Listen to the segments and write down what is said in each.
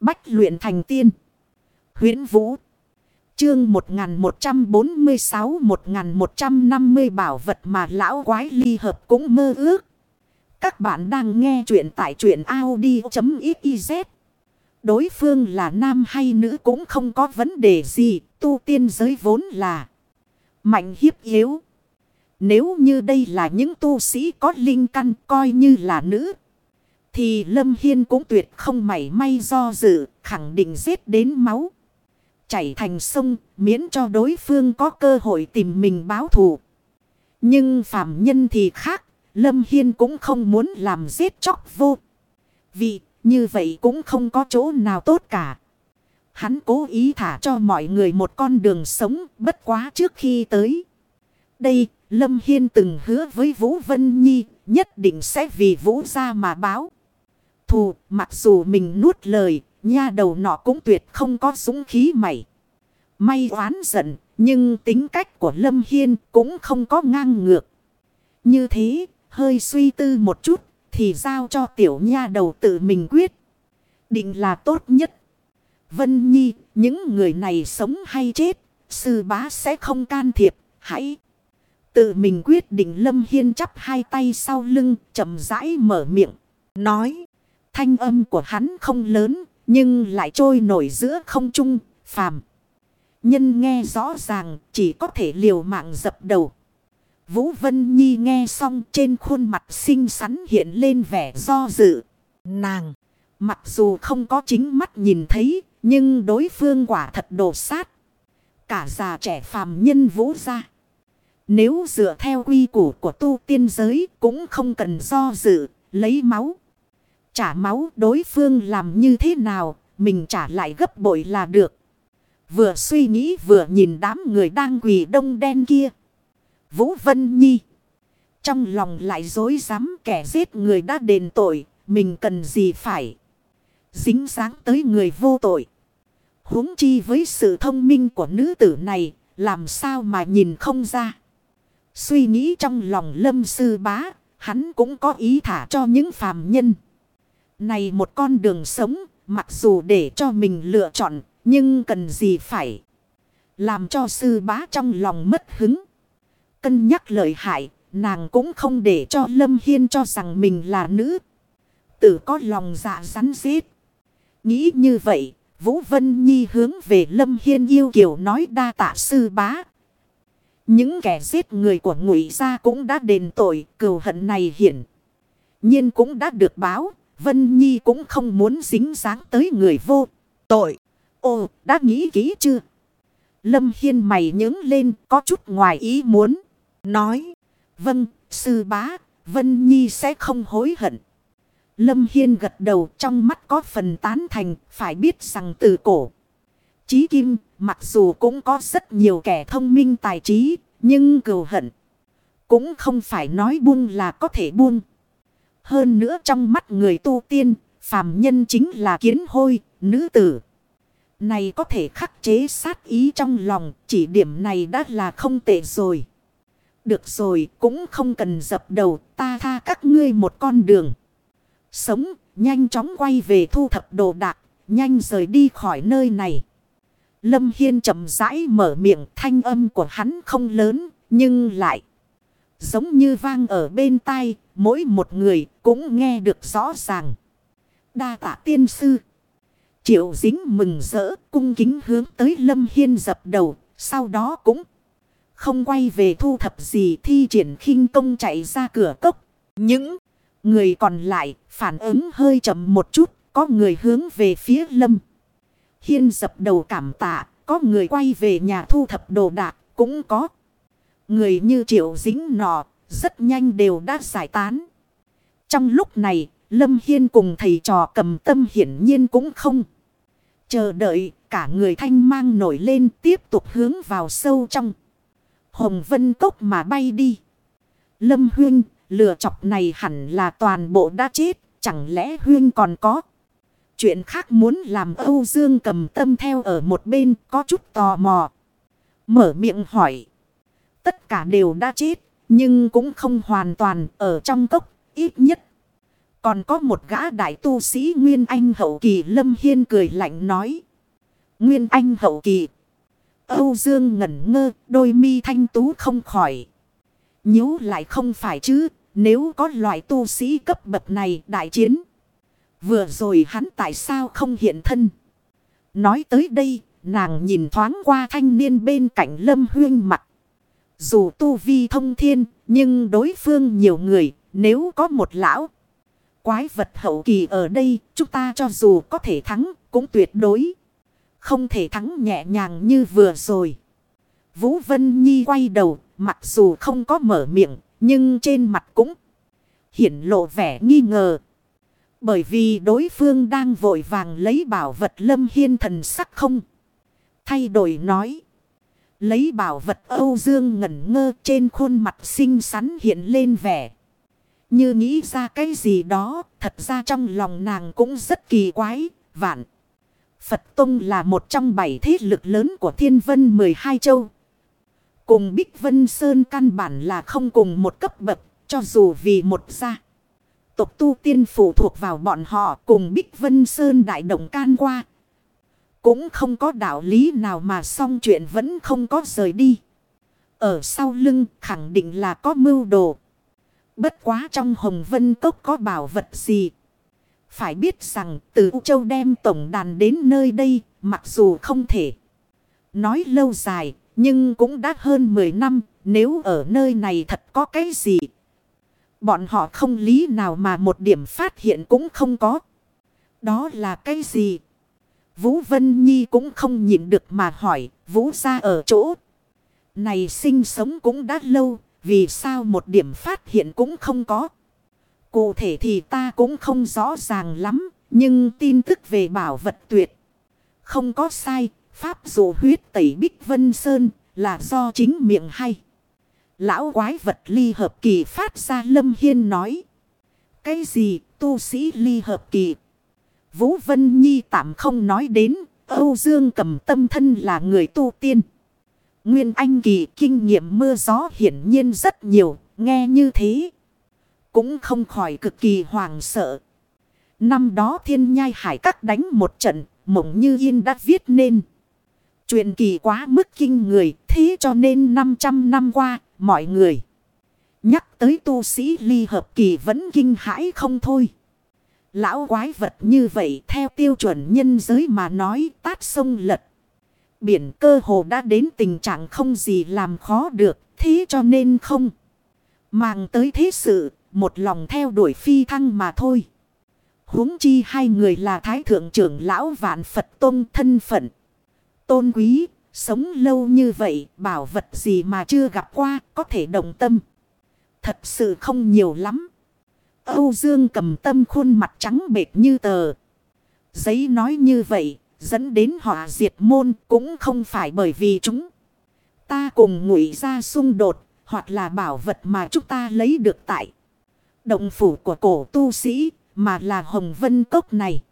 Bách luyện thành tiên. huyễn Vũ. Chương 1146-1150 bảo vật mà lão quái ly hợp cũng mơ ước. Các bạn đang nghe truyện tại truyện Audi.xyz. Đối phương là nam hay nữ cũng không có vấn đề gì. Tu tiên giới vốn là mạnh hiếp yếu. Nếu như đây là những tu sĩ có linh căn coi như là nữ. Thì Lâm Hiên cũng tuyệt không mảy may do dự, khẳng định giết đến máu. Chảy thành sông, miễn cho đối phương có cơ hội tìm mình báo thù. Nhưng phạm nhân thì khác, Lâm Hiên cũng không muốn làm giết chóc vô. Vì như vậy cũng không có chỗ nào tốt cả. Hắn cố ý thả cho mọi người một con đường sống bất quá trước khi tới. Đây, Lâm Hiên từng hứa với Vũ Vân Nhi, nhất định sẽ vì Vũ ra mà báo thù, mặc dù mình nuốt lời, nha đầu nọ cũng tuyệt không có súng khí mày. May oán giận, nhưng tính cách của Lâm Hiên cũng không có ngang ngược. Như thế, hơi suy tư một chút, thì giao cho tiểu nha đầu tự mình quyết. Định là tốt nhất. Vân Nhi, những người này sống hay chết, sư bá sẽ không can thiệp, hãy tự mình quyết định Lâm Hiên chắp hai tay sau lưng, chậm rãi mở miệng, nói. Thanh âm của hắn không lớn, nhưng lại trôi nổi giữa không trung, phàm. Nhân nghe rõ ràng, chỉ có thể liều mạng dập đầu. Vũ Vân Nhi nghe xong trên khuôn mặt xinh xắn hiện lên vẻ do dự. Nàng, mặc dù không có chính mắt nhìn thấy, nhưng đối phương quả thật đồ sát. Cả già trẻ phàm nhân vũ ra. Nếu dựa theo quy củ của tu tiên giới cũng không cần do dự, lấy máu. Trả máu đối phương làm như thế nào, mình trả lại gấp bội là được. Vừa suy nghĩ vừa nhìn đám người đang quỳ đông đen kia. Vũ Vân Nhi. Trong lòng lại dối dám kẻ giết người đã đền tội, mình cần gì phải. Dính dáng tới người vô tội. huống chi với sự thông minh của nữ tử này, làm sao mà nhìn không ra. Suy nghĩ trong lòng lâm sư bá, hắn cũng có ý thả cho những phàm nhân. Này một con đường sống, mặc dù để cho mình lựa chọn, nhưng cần gì phải làm cho sư bá trong lòng mất hứng. Cân nhắc lợi hại, nàng cũng không để cho Lâm Hiên cho rằng mình là nữ. Tử có lòng dạ rắn rết. Nghĩ như vậy, Vũ Vân Nhi hướng về Lâm Hiên yêu kiều nói đa tạ sư bá. Những kẻ giết người của ngụy gia cũng đã đền tội, cừu hận này hiển. nhiên cũng đã được báo, Vân Nhi cũng không muốn dính dáng tới người vô. Tội. Ồ, đã nghĩ kỹ chưa? Lâm Hiên mày nhướng lên có chút ngoài ý muốn. Nói. Vâng, sư bá, Vân Nhi sẽ không hối hận. Lâm Hiên gật đầu trong mắt có phần tán thành, phải biết rằng từ cổ. Chí Kim, mặc dù cũng có rất nhiều kẻ thông minh tài trí, nhưng cừu hận. Cũng không phải nói buông là có thể buông. Hơn nữa trong mắt người tu tiên, phàm nhân chính là kiến hôi, nữ tử. Này có thể khắc chế sát ý trong lòng, chỉ điểm này đã là không tệ rồi. Được rồi, cũng không cần dập đầu, ta tha các ngươi một con đường. Sống, nhanh chóng quay về thu thập đồ đạc, nhanh rời đi khỏi nơi này. Lâm Hiên chậm rãi mở miệng thanh âm của hắn không lớn, nhưng lại giống như vang ở bên tai, mỗi một người cũng nghe được rõ ràng. Đa tạ tiên sư. Triệu dính mừng rỡ cung kính hướng tới Lâm Hiên dập đầu. Sau đó cũng không quay về thu thập gì thi triển khinh công chạy ra cửa cốc. Những người còn lại phản ứng hơi chậm một chút. Có người hướng về phía Lâm. Hiên dập đầu cảm tạ. Có người quay về nhà thu thập đồ đạc cũng có. Người như triệu dính nọ rất nhanh đều đã giải tán. Trong lúc này, Lâm Hiên cùng thầy trò cầm tâm hiển nhiên cũng không. Chờ đợi, cả người thanh mang nổi lên tiếp tục hướng vào sâu trong. Hồng Vân Cốc mà bay đi. Lâm Huyên, lừa chọc này hẳn là toàn bộ đã chết, chẳng lẽ Huyên còn có. Chuyện khác muốn làm Âu Dương cầm tâm theo ở một bên có chút tò mò. Mở miệng hỏi. Tất cả đều đã chết, nhưng cũng không hoàn toàn ở trong cốc, ít nhất. Còn có một gã đại tu sĩ Nguyên Anh hậu kỳ Lâm Hiên cười lạnh nói. Nguyên Anh hậu kỳ. Âu Dương ngẩn ngơ, đôi mi thanh tú không khỏi. nhíu lại không phải chứ, nếu có loại tu sĩ cấp bậc này đại chiến. Vừa rồi hắn tại sao không hiện thân? Nói tới đây, nàng nhìn thoáng qua thanh niên bên cạnh Lâm Huyên mặt. Dù tu vi thông thiên, nhưng đối phương nhiều người, nếu có một lão quái vật hậu kỳ ở đây, chúng ta cho dù có thể thắng, cũng tuyệt đối không thể thắng nhẹ nhàng như vừa rồi. Vũ Vân Nhi quay đầu, mặc dù không có mở miệng, nhưng trên mặt cũng hiển lộ vẻ nghi ngờ. Bởi vì đối phương đang vội vàng lấy bảo vật lâm hiên thần sắc không. Thay đổi nói. Lấy bảo vật Âu Dương ngẩn ngơ trên khuôn mặt xinh xắn hiện lên vẻ. Như nghĩ ra cái gì đó, thật ra trong lòng nàng cũng rất kỳ quái, vạn. Phật Tông là một trong bảy thế lực lớn của thiên vân 12 châu. Cùng Bích Vân Sơn căn bản là không cùng một cấp bậc, cho dù vì một gia. Tộc tu tiên phụ thuộc vào bọn họ cùng Bích Vân Sơn đại động can qua. Cũng không có đạo lý nào mà xong chuyện vẫn không có rời đi. Ở sau lưng khẳng định là có mưu đồ. Bất quá trong hồng vân cốc có bảo vật gì. Phải biết rằng từ U Châu đem tổng đàn đến nơi đây, mặc dù không thể. Nói lâu dài, nhưng cũng đã hơn 10 năm, nếu ở nơi này thật có cái gì. Bọn họ không lý nào mà một điểm phát hiện cũng không có. Đó là cái gì? Vũ Vân Nhi cũng không nhịn được mà hỏi. Vũ ra ở chỗ. Này sinh sống cũng đã lâu. Vì sao một điểm phát hiện cũng không có. Cụ thể thì ta cũng không rõ ràng lắm. Nhưng tin tức về bảo vật tuyệt. Không có sai. Pháp dụ huyết tẩy Bích Vân Sơn là do chính miệng hay. Lão quái vật ly hợp kỳ phát ra Lâm Hiên nói. Cái gì, tu sĩ ly hợp kỳ? Vũ Vân Nhi tạm không nói đến. Âu Dương cầm tâm thân là người tu tiên. Nguyên Anh kỳ kinh nghiệm mưa gió hiển nhiên rất nhiều. Nghe như thế. Cũng không khỏi cực kỳ hoàng sợ. Năm đó thiên nhai hải các đánh một trận. Mộng như yên đã viết nên. Chuyện kỳ quá mức kinh người. Thế cho nên 500 năm qua, mọi người. Nhắc tới tu sĩ ly hợp kỳ vẫn kinh hãi không thôi. Lão quái vật như vậy theo tiêu chuẩn nhân giới mà nói tát sông lật. Biển cơ hồ đã đến tình trạng không gì làm khó được. Thế cho nên không. Màng tới thế sự. Một lòng theo đuổi phi thăng mà thôi. huống chi hai người là thái thượng trưởng lão vạn Phật tôn thân phận. Tôn quý Sống lâu như vậy, bảo vật gì mà chưa gặp qua, có thể đồng tâm. Thật sự không nhiều lắm. Âu Dương cầm tâm khuôn mặt trắng bệt như tờ. Giấy nói như vậy, dẫn đến họ diệt môn cũng không phải bởi vì chúng. Ta cùng ngụy ra xung đột, hoặc là bảo vật mà chúng ta lấy được tại. Động phủ của cổ tu sĩ, mà là hồng vân cốc này.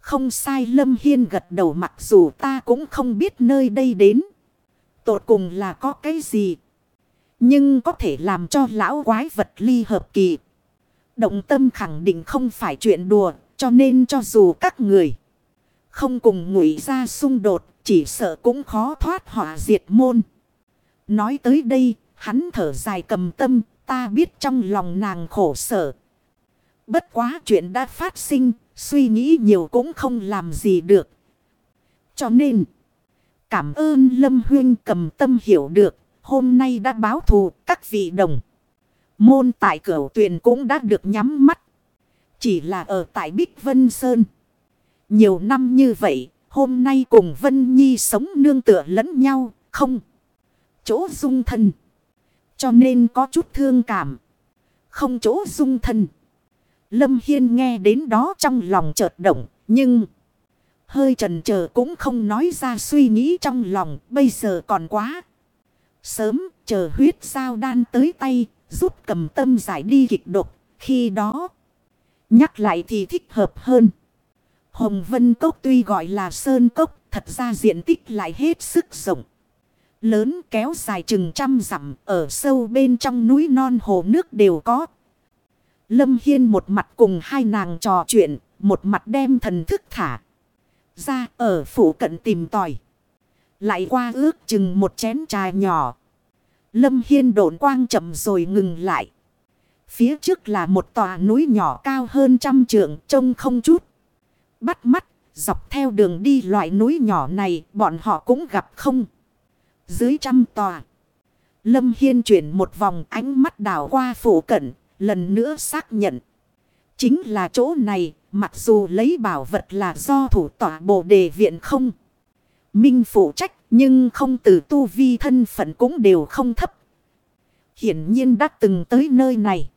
Không sai Lâm Hiên gật đầu mặc dù ta cũng không biết nơi đây đến. Tột cùng là có cái gì. Nhưng có thể làm cho lão quái vật ly hợp kỳ. Động tâm khẳng định không phải chuyện đùa. Cho nên cho dù các người không cùng ngụy ra xung đột. Chỉ sợ cũng khó thoát họa diệt môn. Nói tới đây hắn thở dài cầm tâm. Ta biết trong lòng nàng khổ sở. Bất quá chuyện đã phát sinh Suy nghĩ nhiều cũng không làm gì được. Cho nên, cảm ơn Lâm Huyên cầm tâm hiểu được, hôm nay đã báo thù các vị đồng. Môn tại cửa tuyển cũng đã được nhắm mắt. Chỉ là ở tại Bích Vân Sơn. Nhiều năm như vậy, hôm nay cùng Vân Nhi sống nương tựa lẫn nhau, không. Chỗ dung thân. Cho nên có chút thương cảm. Không chỗ dung thân. Lâm Hiên nghe đến đó trong lòng chợt động, nhưng hơi trần chờ cũng không nói ra suy nghĩ trong lòng, bây giờ còn quá. Sớm, chờ huyết sao đan tới tay, giúp cầm tâm giải đi kịch độc, khi đó nhắc lại thì thích hợp hơn. Hồng Vân Cốc tuy gọi là Sơn Cốc, thật ra diện tích lại hết sức rộng. Lớn kéo dài chừng trăm dặm ở sâu bên trong núi non hồ nước đều có Lâm Hiên một mặt cùng hai nàng trò chuyện, một mặt đem thần thức thả. Ra ở phủ cận tìm tòi. Lại qua ước chừng một chén trà nhỏ. Lâm Hiên độn quang chậm rồi ngừng lại. Phía trước là một tòa núi nhỏ cao hơn trăm trượng trông không chút. Bắt mắt, dọc theo đường đi loại núi nhỏ này bọn họ cũng gặp không. Dưới trăm tòa. Lâm Hiên chuyển một vòng ánh mắt đảo qua phủ cận, lần nữa xác nhận. Chính là chỗ này, mặc dù lấy bảo vật là do thủ tỏa bồ đề viện không. Minh phụ trách, nhưng không từ tu vi thân phận cũng đều không thấp. Hiển nhiên đã từng tới nơi này.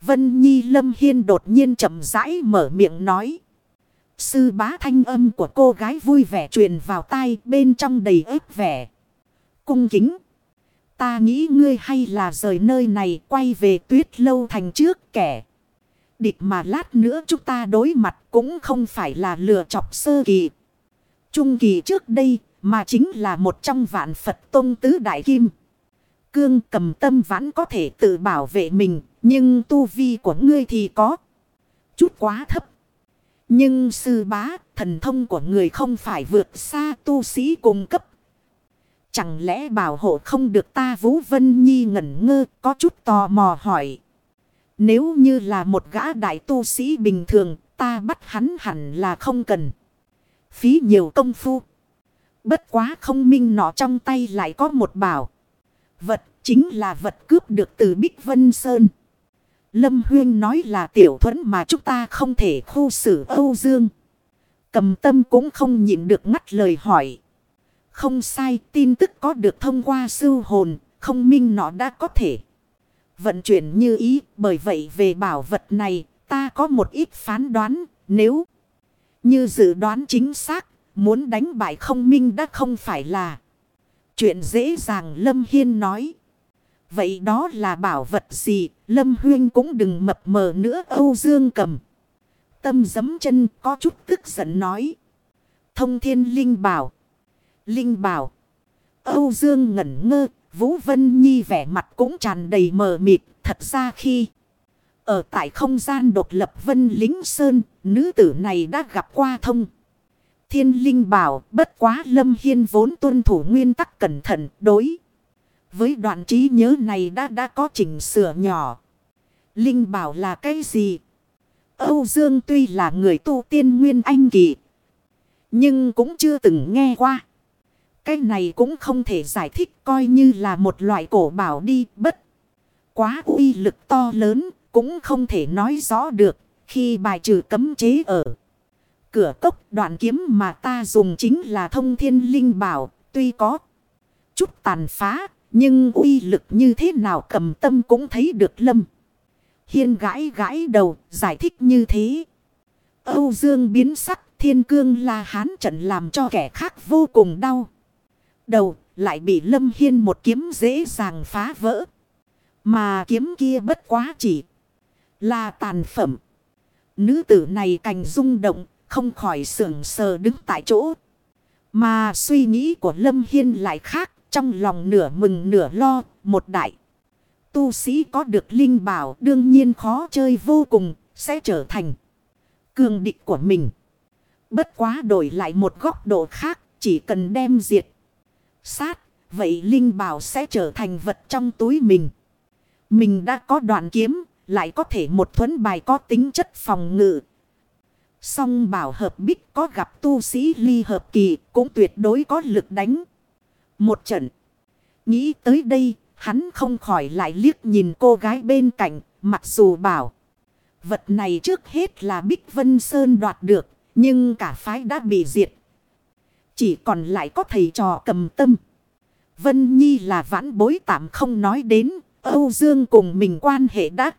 Vân Nhi Lâm Hiên đột nhiên chậm rãi mở miệng nói. Sư bá thanh âm của cô gái vui vẻ truyền vào tai bên trong đầy ếp vẻ. Cung kính. Ta nghĩ ngươi hay là rời nơi này quay về tuyết lâu thành trước kẻ. Địch mà lát nữa chúng ta đối mặt cũng không phải là lừa chọc sơ kỳ. Trung kỳ trước đây mà chính là một trong vạn Phật Tông Tứ Đại Kim. Cương cầm tâm vãn có thể tự bảo vệ mình nhưng tu vi của ngươi thì có chút quá thấp. Nhưng sư bá, thần thông của người không phải vượt xa tu sĩ cung cấp. Chẳng lẽ bảo hộ không được ta Vũ Vân Nhi ngẩn ngơ có chút tò mò hỏi. Nếu như là một gã đại tu sĩ bình thường ta bắt hắn hẳn là không cần. Phí nhiều công phu. Bất quá không minh nọ trong tay lại có một bảo. Vật chính là vật cướp được từ Bích Vân Sơn. Lâm Huyên nói là tiểu thuẫn mà chúng ta không thể khu xử Âu Dương. Cầm tâm cũng không nhịn được ngắt lời hỏi. Không sai tin tức có được thông qua sư hồn, không minh nó đã có thể. Vận chuyển như ý, bởi vậy về bảo vật này, ta có một ít phán đoán, nếu như dự đoán chính xác, muốn đánh bại không minh đã không phải là chuyện dễ dàng Lâm Hiên nói. Vậy đó là bảo vật gì? Lâm Huyên cũng đừng mập mờ nữa Âu Dương cầm. Tâm giấm chân có chút tức giận nói. Thông thiên linh bảo. Linh bảo. Âu Dương ngẩn ngơ. Vũ Vân Nhi vẻ mặt cũng tràn đầy mờ mịt. Thật ra khi ở tại không gian độc lập Vân Lính Sơn, nữ tử này đã gặp qua thông. Thiên linh bảo, bất quá Lâm Hiên vốn tuân thủ nguyên tắc cẩn thận, đối. Với đoạn trí nhớ này đã đã có chỉnh sửa nhỏ. Linh bảo là cái gì? Âu Dương tuy là người tu tiên nguyên anh kỳ. Nhưng cũng chưa từng nghe qua. Cái này cũng không thể giải thích, coi như là một loại cổ bảo đi, bất. Quá uy lực to lớn cũng không thể nói rõ được, khi bài trừ cấm chế ở. Cửa cốc đoạn kiếm mà ta dùng chính là thông thiên linh bảo tuy có chút tàn phá nhưng uy lực như thế nào cầm tâm cũng thấy được lâm. Hiên gãi gãi đầu, giải thích như thế. Âu Dương biến sắc, thiên cương la hán trận làm cho kẻ khác vô cùng đau. Đầu, lại bị lâm hiên một kiếm dễ dàng phá vỡ. Mà kiếm kia bất quá chỉ là tàn phẩm. Nữ tử này cành rung động, không khỏi sưởng sờ đứng tại chỗ. Mà suy nghĩ của Lâm Hiên lại khác. Trong lòng nửa mừng nửa lo, một đại. Tu sĩ có được linh bảo đương nhiên khó chơi vô cùng, sẽ trở thành cường địch của mình. Bất quá đổi lại một góc độ khác, chỉ cần đem diệt. Sát, vậy linh bảo sẽ trở thành vật trong túi mình. Mình đã có đoạn kiếm, lại có thể một thuấn bài có tính chất phòng ngự. Song bảo hợp bích có gặp tu sĩ ly hợp kỳ cũng tuyệt đối có lực đánh. Một trận. Nghĩ tới đây, hắn không khỏi lại liếc nhìn cô gái bên cạnh, mặc dù bảo. Vật này trước hết là Bích Vân Sơn đoạt được, nhưng cả phái đã bị diệt. Chỉ còn lại có thầy trò cầm tâm. Vân Nhi là vãn bối tạm không nói đến, Âu Dương cùng mình quan hệ đã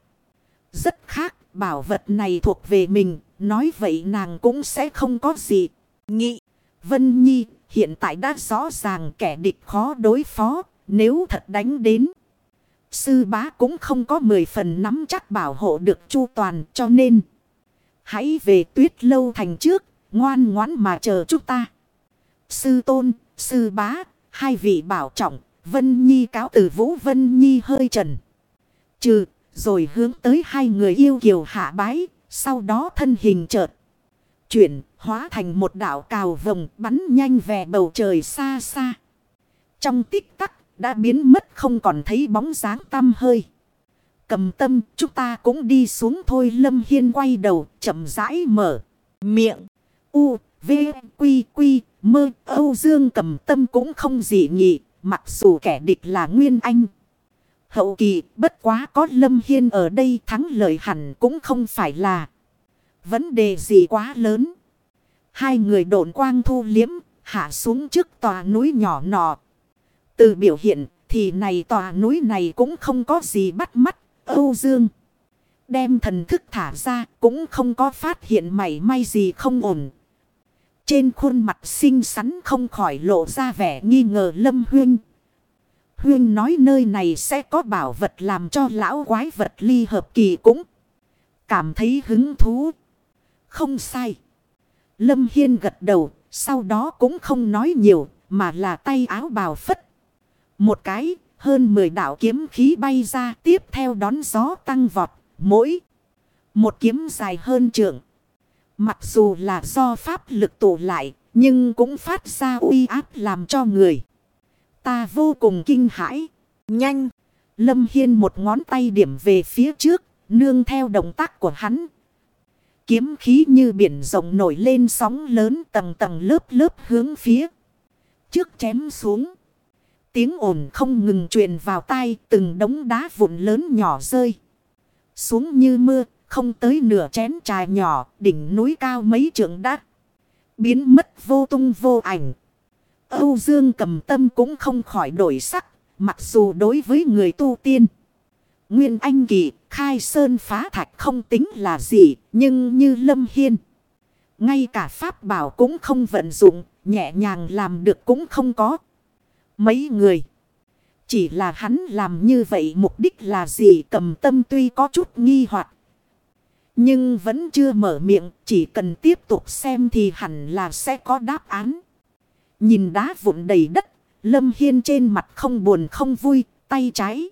rất khác. Bảo vật này thuộc về mình, nói vậy nàng cũng sẽ không có gì. Nghị, Vân Nhi hiện tại đã rõ ràng kẻ địch khó đối phó, nếu thật đánh đến. Sư bá cũng không có mười phần nắm chắc bảo hộ được chu toàn cho nên. Hãy về tuyết lâu thành trước, ngoan ngoãn mà chờ chúng ta. Sư tôn, sư bá, hai vị bảo trọng, Vân Nhi cáo từ Vũ Vân Nhi hơi trần. Trừ, Rồi hướng tới hai người yêu kiều hạ bái. Sau đó thân hình chợt. Chuyển hóa thành một đảo cào vồng bắn nhanh về bầu trời xa xa. Trong tích tắc đã biến mất không còn thấy bóng dáng tăm hơi. Cầm tâm chúng ta cũng đi xuống thôi Lâm Hiên quay đầu chậm rãi mở miệng. U, V, Quy, Quy, Mơ, Âu Dương cầm tâm cũng không gì nhị. Mặc dù kẻ địch là Nguyên Anh. Hậu kỳ, bất quá có Lâm Hiên ở đây thắng lợi hẳn cũng không phải là vấn đề gì quá lớn. Hai người độn quang thu liếm, hạ xuống trước tòa núi nhỏ nọ. Từ biểu hiện, thì này tòa núi này cũng không có gì bắt mắt. Âu Dương đem thần thức thả ra cũng không có phát hiện mảy may gì không ổn. Trên khuôn mặt xinh xắn không khỏi lộ ra vẻ nghi ngờ Lâm Huyên Huyên nói nơi này sẽ có bảo vật làm cho lão quái vật ly hợp kỳ cũng cảm thấy hứng thú. Không sai. Lâm Hiên gật đầu, sau đó cũng không nói nhiều, mà là tay áo bào phất. Một cái, hơn 10 đạo kiếm khí bay ra tiếp theo đón gió tăng vọt, mỗi một kiếm dài hơn trượng. Mặc dù là do pháp lực tụ lại, nhưng cũng phát ra uy áp làm cho người. Ta vô cùng kinh hãi. Nhanh. Lâm Hiên một ngón tay điểm về phía trước. Nương theo động tác của hắn. Kiếm khí như biển rộng nổi lên sóng lớn tầng tầng lớp lớp hướng phía. Trước chém xuống. Tiếng ồn không ngừng truyền vào tai từng đống đá vụn lớn nhỏ rơi. Xuống như mưa, không tới nửa chén trà nhỏ, đỉnh núi cao mấy trượng đá. Biến mất vô tung vô ảnh. Âu Dương cầm tâm cũng không khỏi đổi sắc, mặc dù đối với người tu tiên. Nguyên Anh Kỳ, khai sơn phá thạch không tính là gì, nhưng như Lâm Hiên. Ngay cả pháp bảo cũng không vận dụng, nhẹ nhàng làm được cũng không có. Mấy người. Chỉ là hắn làm như vậy mục đích là gì cầm tâm tuy có chút nghi hoặc Nhưng vẫn chưa mở miệng, chỉ cần tiếp tục xem thì hẳn là sẽ có đáp án. Nhìn đá vụn đầy đất, Lâm Hiên trên mặt không buồn không vui, tay trái.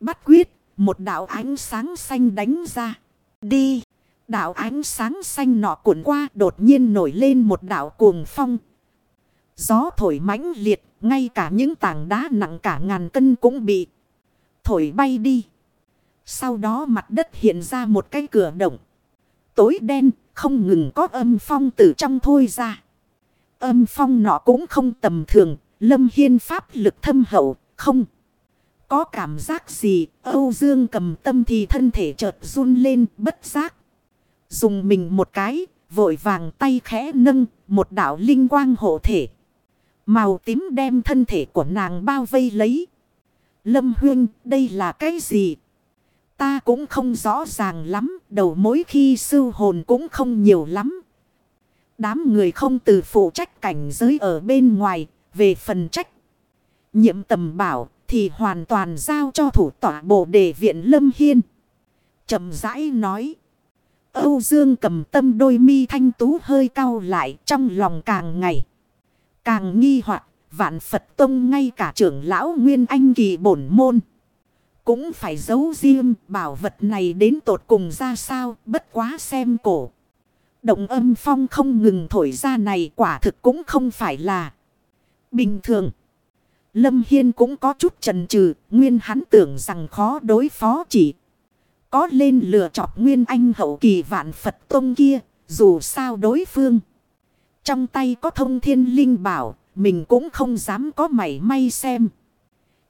Bắt quyết, một đạo ánh sáng xanh đánh ra. Đi! Đạo ánh sáng xanh nọ cuộn qua đột nhiên nổi lên một đạo cuồng phong. Gió thổi mãnh liệt, ngay cả những tảng đá nặng cả ngàn cân cũng bị thổi bay đi. Sau đó mặt đất hiện ra một cái cửa động. Tối đen, không ngừng có âm phong từ trong thôi ra. Âm phong nọ cũng không tầm thường, lâm hiên pháp lực thâm hậu, không. Có cảm giác gì, Âu Dương cầm tâm thì thân thể chợt run lên bất giác. Dùng mình một cái, vội vàng tay khẽ nâng, một đạo linh quang hộ thể. Màu tím đem thân thể của nàng bao vây lấy. Lâm Huyên, đây là cái gì? Ta cũng không rõ ràng lắm, đầu mối khi sư hồn cũng không nhiều lắm. Đám người không từ phụ trách cảnh giới ở bên ngoài, về phần trách. Nhiệm tầm bảo thì hoàn toàn giao cho thủ tỏa bộ đề viện Lâm Hiên. chậm rãi nói. Âu Dương cầm tâm đôi mi thanh tú hơi cau lại trong lòng càng ngày. Càng nghi hoặc vạn Phật Tông ngay cả trưởng lão Nguyên Anh kỳ bổn môn. Cũng phải giấu riêng bảo vật này đến tột cùng ra sao bất quá xem cổ. Động âm phong không ngừng thổi ra này quả thực cũng không phải là bình thường. Lâm Hiên cũng có chút chần chừ, nguyên hắn tưởng rằng khó đối phó chỉ. Có lên lừa chọc nguyên anh hậu kỳ vạn Phật Tông kia, dù sao đối phương. Trong tay có thông thiên linh bảo, mình cũng không dám có mảy may xem.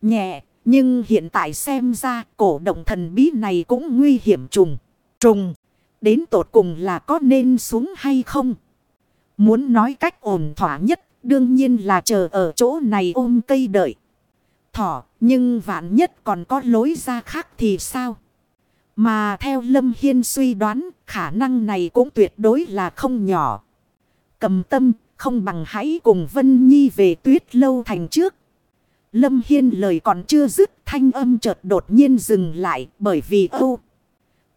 Nhẹ, nhưng hiện tại xem ra cổ động thần bí này cũng nguy hiểm trùng. Trùng. Đến tột cùng là có nên xuống hay không? Muốn nói cách ổn thỏa nhất, đương nhiên là chờ ở chỗ này ôm cây đợi. Thỏ, nhưng vạn nhất còn có lối ra khác thì sao? Mà theo Lâm Hiên suy đoán, khả năng này cũng tuyệt đối là không nhỏ. Cầm tâm, không bằng hãy cùng Vân Nhi về tuyết lâu thành trước. Lâm Hiên lời còn chưa dứt, thanh âm chợt đột nhiên dừng lại bởi vì Âu.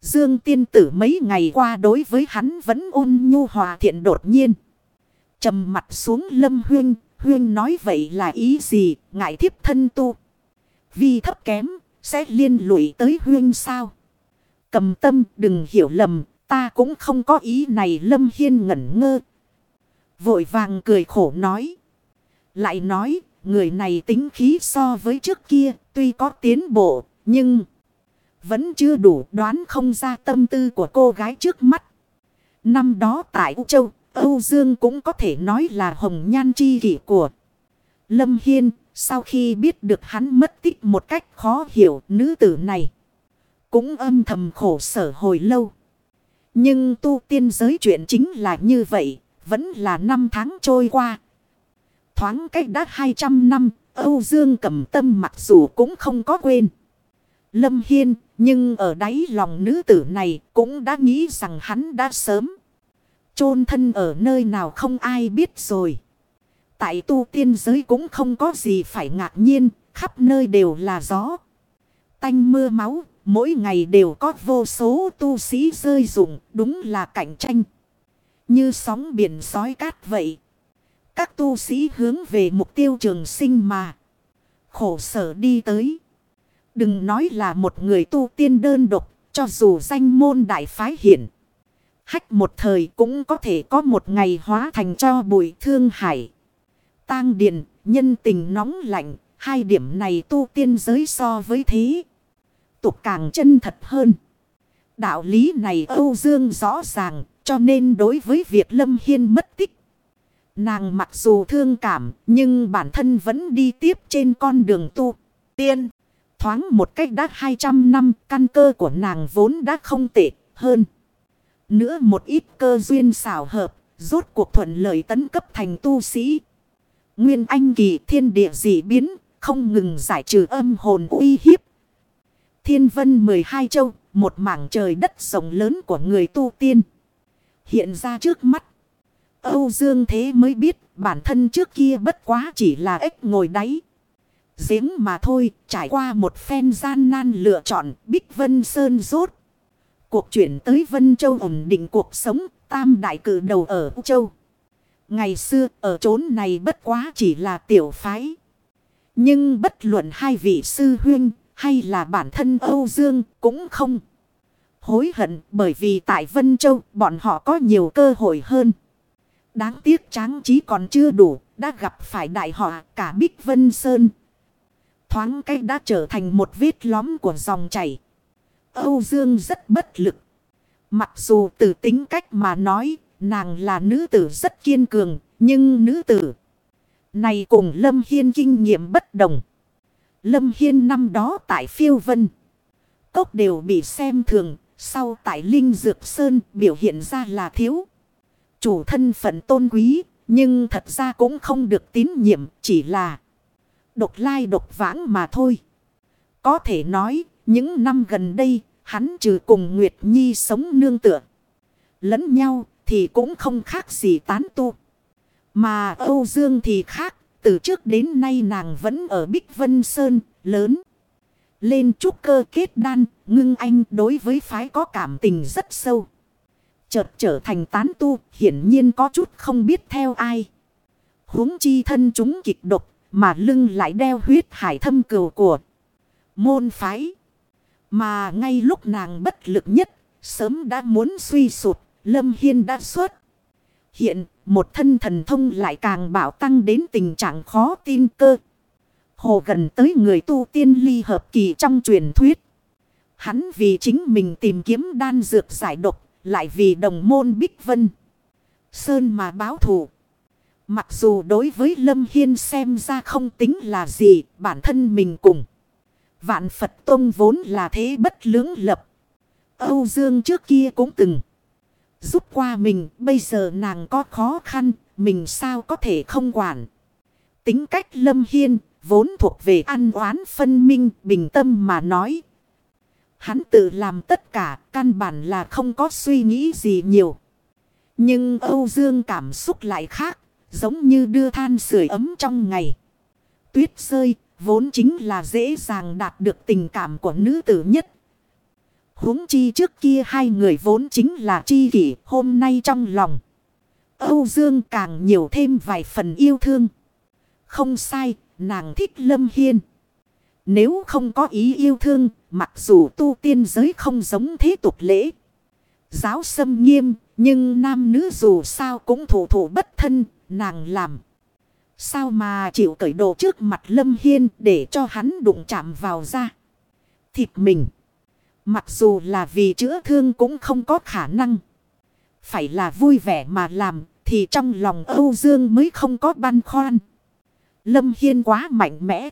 Dương tiên tử mấy ngày qua đối với hắn vẫn ôn nhu hòa thiện đột nhiên. trầm mặt xuống lâm huyên, huyên nói vậy là ý gì, ngại thiếp thân tu. Vì thấp kém, sẽ liên lụy tới huyên sao. Cầm tâm đừng hiểu lầm, ta cũng không có ý này Lâm Hiên ngẩn ngơ. Vội vàng cười khổ nói. Lại nói, người này tính khí so với trước kia, tuy có tiến bộ, nhưng vẫn chưa đủ đoán không ra tâm tư của cô gái trước mắt. Năm đó tại U Châu, Âu Dương cũng có thể nói là hồng nhan chi kỷ của Lâm Hiên. Sau khi biết được hắn mất tích một cách khó hiểu nữ tử này. Cũng âm thầm khổ sở hồi lâu. Nhưng tu tiên giới chuyện chính là như vậy. Vẫn là năm tháng trôi qua. Thoáng cách đã 200 năm. Âu Dương cầm tâm mặc dù cũng không có quên. Lâm Hiên. Nhưng ở đáy lòng nữ tử này cũng đã nghĩ rằng hắn đã sớm chôn thân ở nơi nào không ai biết rồi. Tại tu tiên giới cũng không có gì phải ngạc nhiên, khắp nơi đều là gió. Tanh mưa máu, mỗi ngày đều có vô số tu sĩ rơi rụng, đúng là cạnh tranh. Như sóng biển sói cát vậy. Các tu sĩ hướng về mục tiêu trường sinh mà. Khổ sở đi tới. Đừng nói là một người tu tiên đơn độc, cho dù danh môn đại phái hiển hách một thời cũng có thể có một ngày hóa thành cho bụi thương hải. tang điền, nhân tình nóng lạnh, hai điểm này tu tiên giới so với thế. Tục càng chân thật hơn. Đạo lý này Âu Dương rõ ràng, cho nên đối với việc Lâm Hiên mất tích. Nàng mặc dù thương cảm, nhưng bản thân vẫn đi tiếp trên con đường tu. Tiên, thoáng một cách đã 200 năm, căn cơ của nàng vốn đã không tệ hơn. Nữa một ít cơ duyên xảo hợp, rốt cuộc thuận lợi tấn cấp thành tu sĩ. Nguyên anh kỳ thiên địa dị biến, không ngừng giải trừ âm hồn uy hiếp. Thiên vân 12 châu, một mảng trời đất rộng lớn của người tu tiên. Hiện ra trước mắt. Âu Dương thế mới biết bản thân trước kia bất quá chỉ là ếch ngồi đáy. Giếng mà thôi, trải qua một phen gian nan lựa chọn, Bích Vân Sơn rốt. Cuộc chuyển tới Vân Châu ổn định cuộc sống, tam đại cử đầu ở U Châu. Ngày xưa, ở chốn này bất quá chỉ là tiểu phái. Nhưng bất luận hai vị sư huyên hay là bản thân Âu Dương cũng không hối hận bởi vì tại Vân Châu bọn họ có nhiều cơ hội hơn. Đáng tiếc tráng trí còn chưa đủ, đã gặp phải đại họa cả Bích Vân Sơn. Thoáng cách đã trở thành một vết lõm của dòng chảy. Âu Dương rất bất lực. Mặc dù từ tính cách mà nói, nàng là nữ tử rất kiên cường, nhưng nữ tử này cùng Lâm Hiên kinh nghiệm bất đồng. Lâm Hiên năm đó tại phiêu vân. Cốc đều bị xem thường, sau tại Linh Dược Sơn biểu hiện ra là thiếu. Chủ thân phận tôn quý, nhưng thật ra cũng không được tín nhiệm, chỉ là độc lai độc vãng mà thôi. Có thể nói, những năm gần đây, hắn trừ cùng Nguyệt Nhi sống nương tựa. Lẫn nhau thì cũng không khác gì tán tu. Mà Âu Dương thì khác, từ trước đến nay nàng vẫn ở Bích Vân Sơn, lớn. Lên trúc cơ kết đan, ngưng anh đối với phái có cảm tình rất sâu. Chợt trở thành tán tu, hiển nhiên có chút không biết theo ai. huống chi thân chúng kịch độc, mà lưng lại đeo huyết hải thâm cừu của môn phái. Mà ngay lúc nàng bất lực nhất, sớm đã muốn suy sụt, Lâm Hiên đã xuất. Hiện, một thân thần thông lại càng bảo tăng đến tình trạng khó tin cơ. Hồ gần tới người tu tiên ly hợp kỳ trong truyền thuyết. Hắn vì chính mình tìm kiếm đan dược giải độc, lại vì đồng môn Bích Vân. Sơn mà báo thù. Mặc dù đối với Lâm Hiên xem ra không tính là gì, bản thân mình cùng. Vạn Phật Tông vốn là thế bất lưỡng lập. Âu Dương trước kia cũng từng giúp qua mình. Bây giờ nàng có khó khăn. Mình sao có thể không quản. Tính cách lâm hiên. Vốn thuộc về ăn oán phân minh. Bình tâm mà nói. Hắn tự làm tất cả. Căn bản là không có suy nghĩ gì nhiều. Nhưng Âu Dương cảm xúc lại khác. Giống như đưa than sưởi ấm trong ngày. Tuyết rơi Vốn chính là dễ dàng đạt được tình cảm của nữ tử nhất. huống chi trước kia hai người vốn chính là chi kỷ hôm nay trong lòng. Âu Dương càng nhiều thêm vài phần yêu thương. Không sai, nàng thích Lâm Hiên. Nếu không có ý yêu thương, mặc dù tu tiên giới không giống thế tục lễ. Giáo xâm nghiêm, nhưng nam nữ dù sao cũng thủ thủ bất thân, nàng làm. Sao mà chịu cởi đồ trước mặt Lâm Hiên để cho hắn đụng chạm vào da. Thịt mình. Mặc dù là vì chữa thương cũng không có khả năng. Phải là vui vẻ mà làm thì trong lòng Âu Dương mới không có băn khoăn. Lâm Hiên quá mạnh mẽ.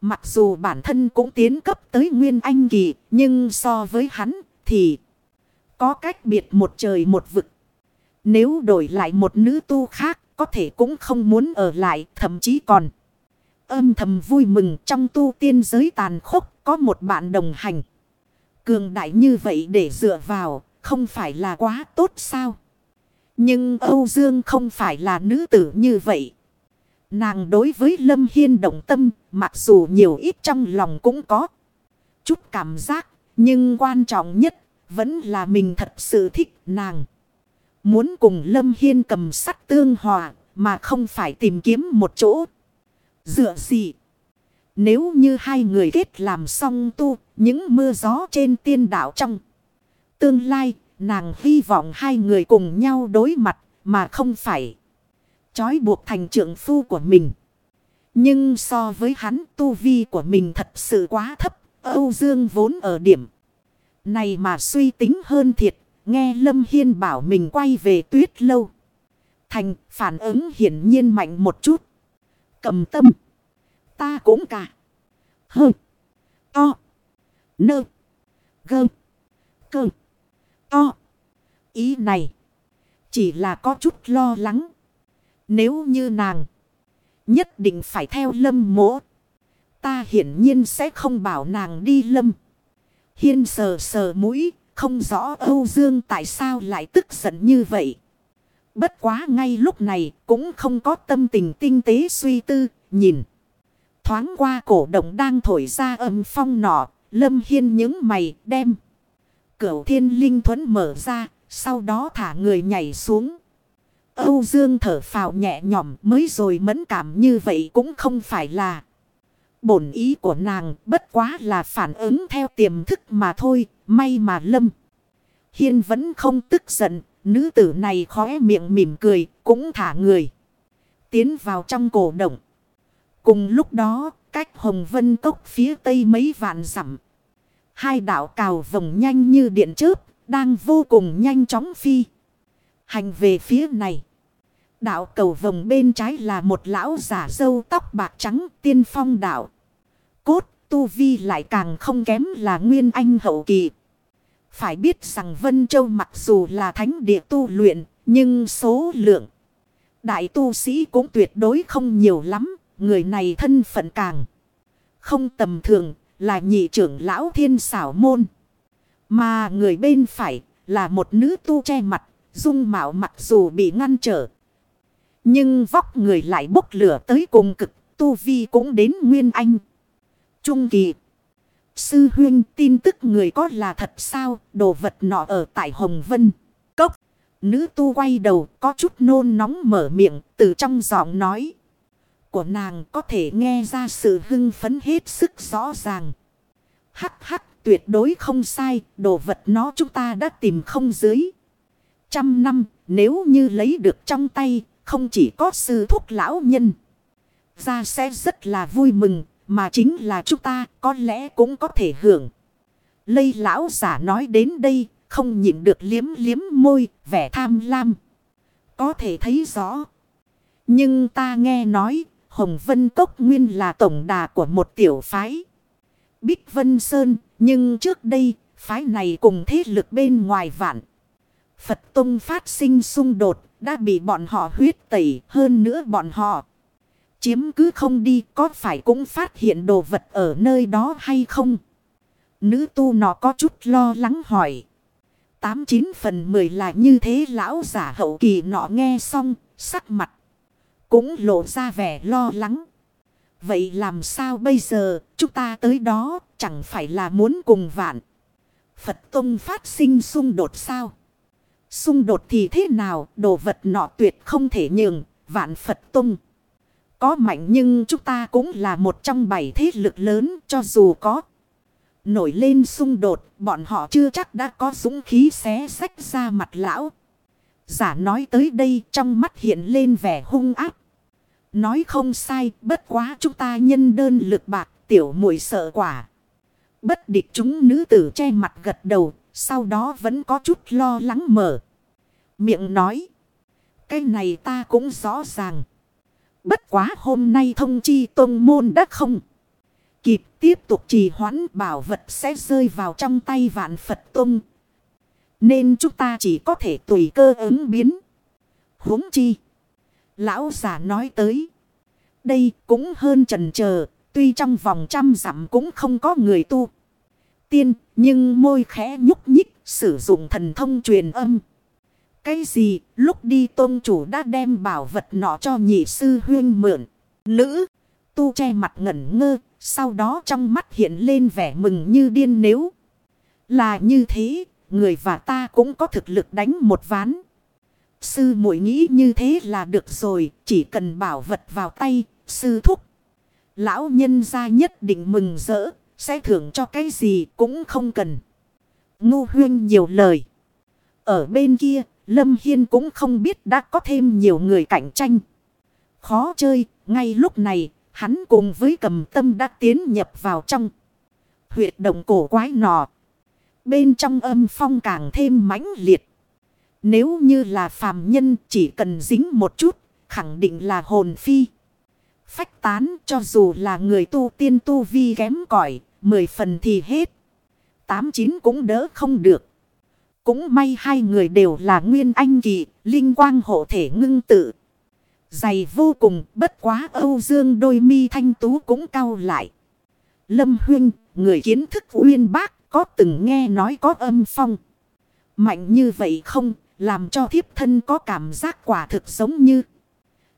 Mặc dù bản thân cũng tiến cấp tới Nguyên Anh Kỳ, nhưng so với hắn thì có cách biệt một trời một vực. Nếu đổi lại một nữ tu khác có thể cũng không muốn ở lại thậm chí còn âm thầm vui mừng trong tu tiên giới tàn khốc có một bạn đồng hành. Cường đại như vậy để dựa vào không phải là quá tốt sao? Nhưng Âu Dương không phải là nữ tử như vậy. Nàng đối với Lâm Hiên động tâm, mặc dù nhiều ít trong lòng cũng có chút cảm giác, nhưng quan trọng nhất vẫn là mình thật sự thích nàng. Muốn cùng Lâm Hiên cầm sắt tương hòa, mà không phải tìm kiếm một chỗ. Dựa gì? Nếu như hai người kết làm xong tu, những mưa gió trên tiên đảo trong. Tương lai, nàng hy vọng hai người cùng nhau đối mặt, mà không phải chói buộc thành trưởng phu của mình. Nhưng so với hắn tu vi của mình thật sự quá thấp. Âu Dương vốn ở điểm. Này mà suy tính hơn thiệt. Nghe Lâm Hiên bảo mình quay về tuyết lâu. Thành phản ứng hiển nhiên mạnh một chút. Cầm tâm. Ta cũng cả. Hơ. To. Nơ. Gơ. Cơ. To. Ý này. Chỉ là có chút lo lắng. Nếu như nàng. Nhất định phải theo lâm mỗ. Ta hiển nhiên sẽ không bảo nàng đi lâm. Hiên sờ sờ mũi. Không rõ Âu Dương tại sao lại tức giận như vậy. Bất quá ngay lúc này cũng không có tâm tình tinh tế suy tư. Nhìn. Thoáng qua cổ động đang thổi ra âm phong nọ. Lâm Hiên những mày đem. Cửu thiên linh thuẫn mở ra. Sau đó thả người nhảy xuống. Âu Dương thở phào nhẹ nhõm mới rồi mẫn cảm như vậy cũng không phải là. Bổn ý của nàng bất quá là phản ứng theo tiềm thức mà thôi, may mà lâm. Hiên vẫn không tức giận, nữ tử này khóe miệng mỉm cười, cũng thả người. Tiến vào trong cổ động. Cùng lúc đó, cách hồng vân cốc phía tây mấy vạn dặm Hai đảo cào vòng nhanh như điện chớp, đang vô cùng nhanh chóng phi. Hành về phía này. Đạo cầu vòng bên trái là một lão giả dâu tóc bạc trắng tiên phong đạo. Cốt tu vi lại càng không kém là nguyên anh hậu kỳ. Phải biết rằng Vân Châu mặc dù là thánh địa tu luyện, nhưng số lượng đại tu sĩ cũng tuyệt đối không nhiều lắm. Người này thân phận càng không tầm thường là nhị trưởng lão thiên xảo môn. Mà người bên phải là một nữ tu che mặt, dung mạo mặc dù bị ngăn trở. Nhưng vóc người lại bốc lửa tới cùng cực, tu vi cũng đến nguyên anh. Trung kỳ. Sư huyên tin tức người có là thật sao, đồ vật nọ ở tại Hồng Vân. Cốc. Nữ tu quay đầu có chút nôn nóng mở miệng từ trong giọng nói. Của nàng có thể nghe ra sự hưng phấn hết sức rõ ràng. Hắc hắc tuyệt đối không sai, đồ vật nó chúng ta đã tìm không dưới. Trăm năm nếu như lấy được trong tay không chỉ có sư thúc lão nhân. Ra sẽ rất là vui mừng. Mà chính là chúng ta có lẽ cũng có thể hưởng. Lây lão giả nói đến đây. Không nhịn được liếm liếm môi. Vẻ tham lam. Có thể thấy rõ. Nhưng ta nghe nói. Hồng Vân Cốc Nguyên là tổng đà của một tiểu phái. Bích Vân Sơn. Nhưng trước đây. Phái này cùng thế lực bên ngoài vạn. Phật Tông phát sinh xung đột, đã bị bọn họ huyết tẩy, hơn nữa bọn họ. Chiếm cứ không đi có phải cũng phát hiện đồ vật ở nơi đó hay không? Nữ tu nó có chút lo lắng hỏi. Tám chín phần mười là như thế lão giả hậu kỳ nọ nghe xong, sắc mặt. Cũng lộ ra vẻ lo lắng. Vậy làm sao bây giờ, chúng ta tới đó, chẳng phải là muốn cùng vạn. Phật Tông phát sinh xung đột sao? Xung đột thì thế nào, đồ vật nọ tuyệt không thể nhường, vạn Phật Tông có mạnh nhưng chúng ta cũng là một trong bảy thế lực lớn cho dù có. Nổi lên xung đột, bọn họ chưa chắc đã có dũng khí xé sách ra mặt lão. Giả nói tới đây trong mắt hiện lên vẻ hung áp. Nói không sai, bất quá chúng ta nhân đơn lực bạc, tiểu muội sợ quả. Bất địch chúng nữ tử che mặt gật đầu, sau đó vẫn có chút lo lắng mở. Miệng nói, cái này ta cũng rõ ràng. Bất quá hôm nay thông chi tôn môn đã không. Kịp, tiếp tục trì hoãn bảo vật sẽ rơi vào trong tay vạn Phật tôn Nên chúng ta chỉ có thể tùy cơ ứng biến. huống chi. Lão giả nói tới. Đây cũng hơn trần chờ Tuy trong vòng trăm dặm cũng không có người tu. Tiên, nhưng môi khẽ nhúc nhích, sử dụng thần thông truyền âm. Cái gì lúc đi tôn chủ đã đem bảo vật nọ cho nhị sư huyên mượn. Nữ tu che mặt ngẩn ngơ. Sau đó trong mắt hiện lên vẻ mừng như điên nếu. Là như thế người và ta cũng có thực lực đánh một ván. Sư muội nghĩ như thế là được rồi, chỉ cần bảo vật vào tay, sư thúc. Lão nhân gia nhất định mừng rỡ, sẽ thưởng cho cái gì cũng không cần. Ngu huyên nhiều lời. Ở bên kia, Lâm Hiên cũng không biết đã có thêm nhiều người cạnh tranh. Khó chơi, ngay lúc này, hắn cùng với cầm tâm đã tiến nhập vào trong. Huyệt động cổ quái nọ. Bên trong âm phong càng thêm mãnh liệt. Nếu như là phàm nhân chỉ cần dính một chút, khẳng định là hồn phi. Phách tán cho dù là người tu tiên tu vi kém cỏi mười phần thì hết. Tám chín cũng đỡ không được. Cũng may hai người đều là nguyên anh kỳ, linh quang hộ thể ngưng tự. Dày vô cùng, bất quá Âu Dương đôi mi thanh tú cũng cao lại. Lâm Huynh, người kiến thức uyên bác, có từng nghe nói có âm phong. Mạnh như vậy không, làm cho thiếp thân có cảm giác quả thực giống như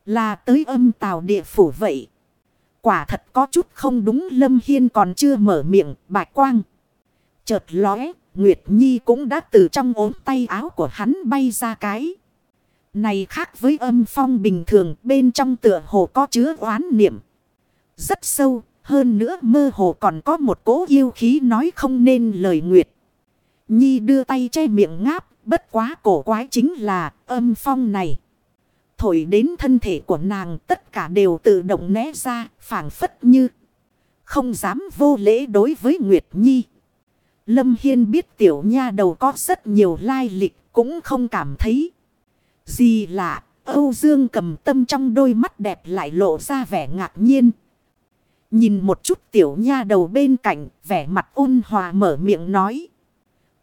là tới âm tào địa phủ vậy. Quả thật có chút không đúng Lâm Hiên còn chưa mở miệng, bạch quang. Chợt lóe, Nguyệt Nhi cũng đã từ trong ốm tay áo của hắn bay ra cái. Này khác với âm phong bình thường bên trong tựa hồ có chứa oán niệm. Rất sâu, hơn nữa mơ hồ còn có một cố yêu khí nói không nên lời Nguyệt. Nhi đưa tay che miệng ngáp, bất quá cổ quái chính là âm phong này. Thổi đến thân thể của nàng tất cả đều tự động né ra, phản phất như. Không dám vô lễ đối với Nguyệt Nhi. Lâm Hiên biết tiểu nha đầu có rất nhiều lai lịch, cũng không cảm thấy. Gì lạ, Âu Dương cầm tâm trong đôi mắt đẹp lại lộ ra vẻ ngạc nhiên. Nhìn một chút tiểu nha đầu bên cạnh, vẻ mặt ôn hòa mở miệng nói.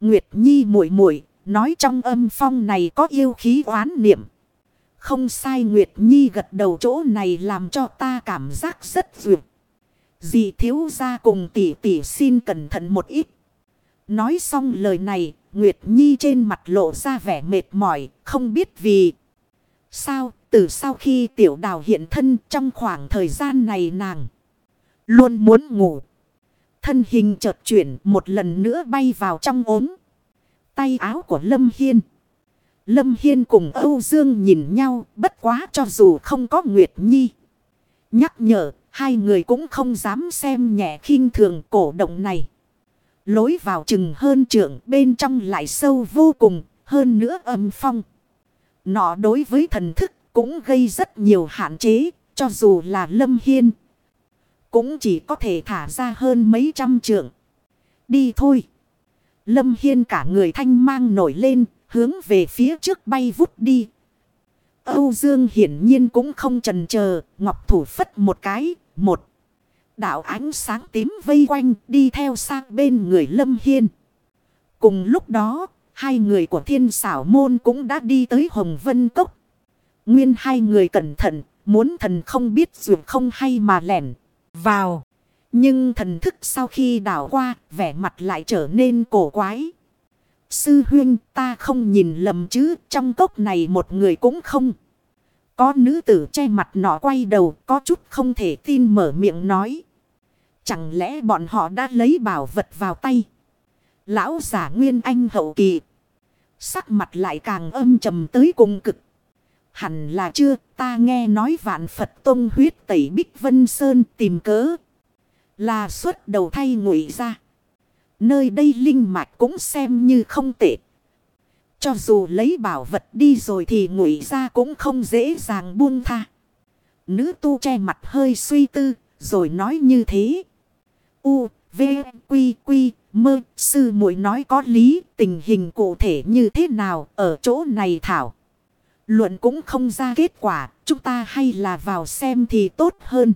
Nguyệt Nhi muội muội nói trong âm phong này có yêu khí oán niệm. Không sai Nguyệt Nhi gật đầu chỗ này làm cho ta cảm giác rất vượt. Dì thiếu ra cùng tỷ tỷ xin cẩn thận một ít. Nói xong lời này, Nguyệt Nhi trên mặt lộ ra vẻ mệt mỏi, không biết vì sao, từ sau khi tiểu đào hiện thân trong khoảng thời gian này nàng luôn muốn ngủ. Thân hình chợt chuyển một lần nữa bay vào trong ốm. Tay áo của Lâm Hiên. Lâm Hiên cùng Âu Dương nhìn nhau bất quá cho dù không có Nguyệt Nhi. Nhắc nhở, hai người cũng không dám xem nhẹ khinh thường cổ động này. Lối vào chừng hơn trượng bên trong lại sâu vô cùng, hơn nữa âm phong. Nó đối với thần thức cũng gây rất nhiều hạn chế, cho dù là Lâm Hiên. Cũng chỉ có thể thả ra hơn mấy trăm trượng. Đi thôi. Lâm Hiên cả người thanh mang nổi lên, hướng về phía trước bay vút đi. Âu Dương hiển nhiên cũng không trần chờ ngọc thủ phất một cái, một. Đạo ánh sáng tím vây quanh đi theo sang bên người Lâm Hiên. Cùng lúc đó, hai người của thiên xảo môn cũng đã đi tới Hồng Vân Cốc. Nguyên hai người cẩn thận, muốn thần không biết dù không hay mà lẻn vào. Nhưng thần thức sau khi đảo qua, vẻ mặt lại trở nên cổ quái. Sư huyên ta không nhìn lầm chứ, trong cốc này một người cũng không. Có nữ tử che mặt nọ quay đầu, có chút không thể tin mở miệng nói. Chẳng lẽ bọn họ đã lấy bảo vật vào tay? Lão giả nguyên anh hậu kỳ. Sắc mặt lại càng âm trầm tới cùng cực. hẳn là chưa, ta nghe nói vạn Phật Tông huyết tẩy Bích Vân Sơn tìm cớ. Là suốt đầu thay ngụy ra. Nơi đây linh mạch cũng xem như không tệ. Cho dù lấy bảo vật đi rồi thì ngụy ra cũng không dễ dàng buông tha. Nữ tu che mặt hơi suy tư, rồi nói như thế. U, V, Quy, Quy, Mơ, sư muội nói có lý, tình hình cụ thể như thế nào ở chỗ này thảo. Luận cũng không ra kết quả, chúng ta hay là vào xem thì tốt hơn.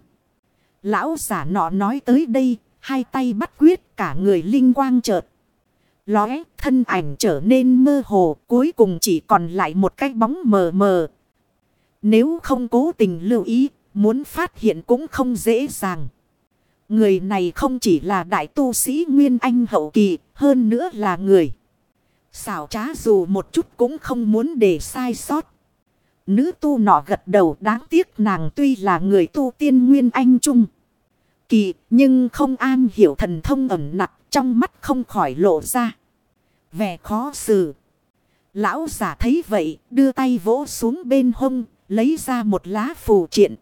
Lão giả nọ nói tới đây, hai tay bắt quyết cả người linh quang chợt. Lóe, thân ảnh trở nên mơ hồ, cuối cùng chỉ còn lại một cái bóng mờ mờ. Nếu không cố tình lưu ý, muốn phát hiện cũng không dễ dàng. Người này không chỉ là đại tu sĩ Nguyên Anh hậu kỳ, hơn nữa là người. Xảo trá dù một chút cũng không muốn để sai sót. Nữ tu nọ gật đầu đáng tiếc nàng tuy là người tu tiên Nguyên Anh trung. Kỳ nhưng không an hiểu thần thông ẩm nặng trong mắt không khỏi lộ ra. Vẻ khó xử. Lão giả thấy vậy đưa tay vỗ xuống bên hông lấy ra một lá phù triện.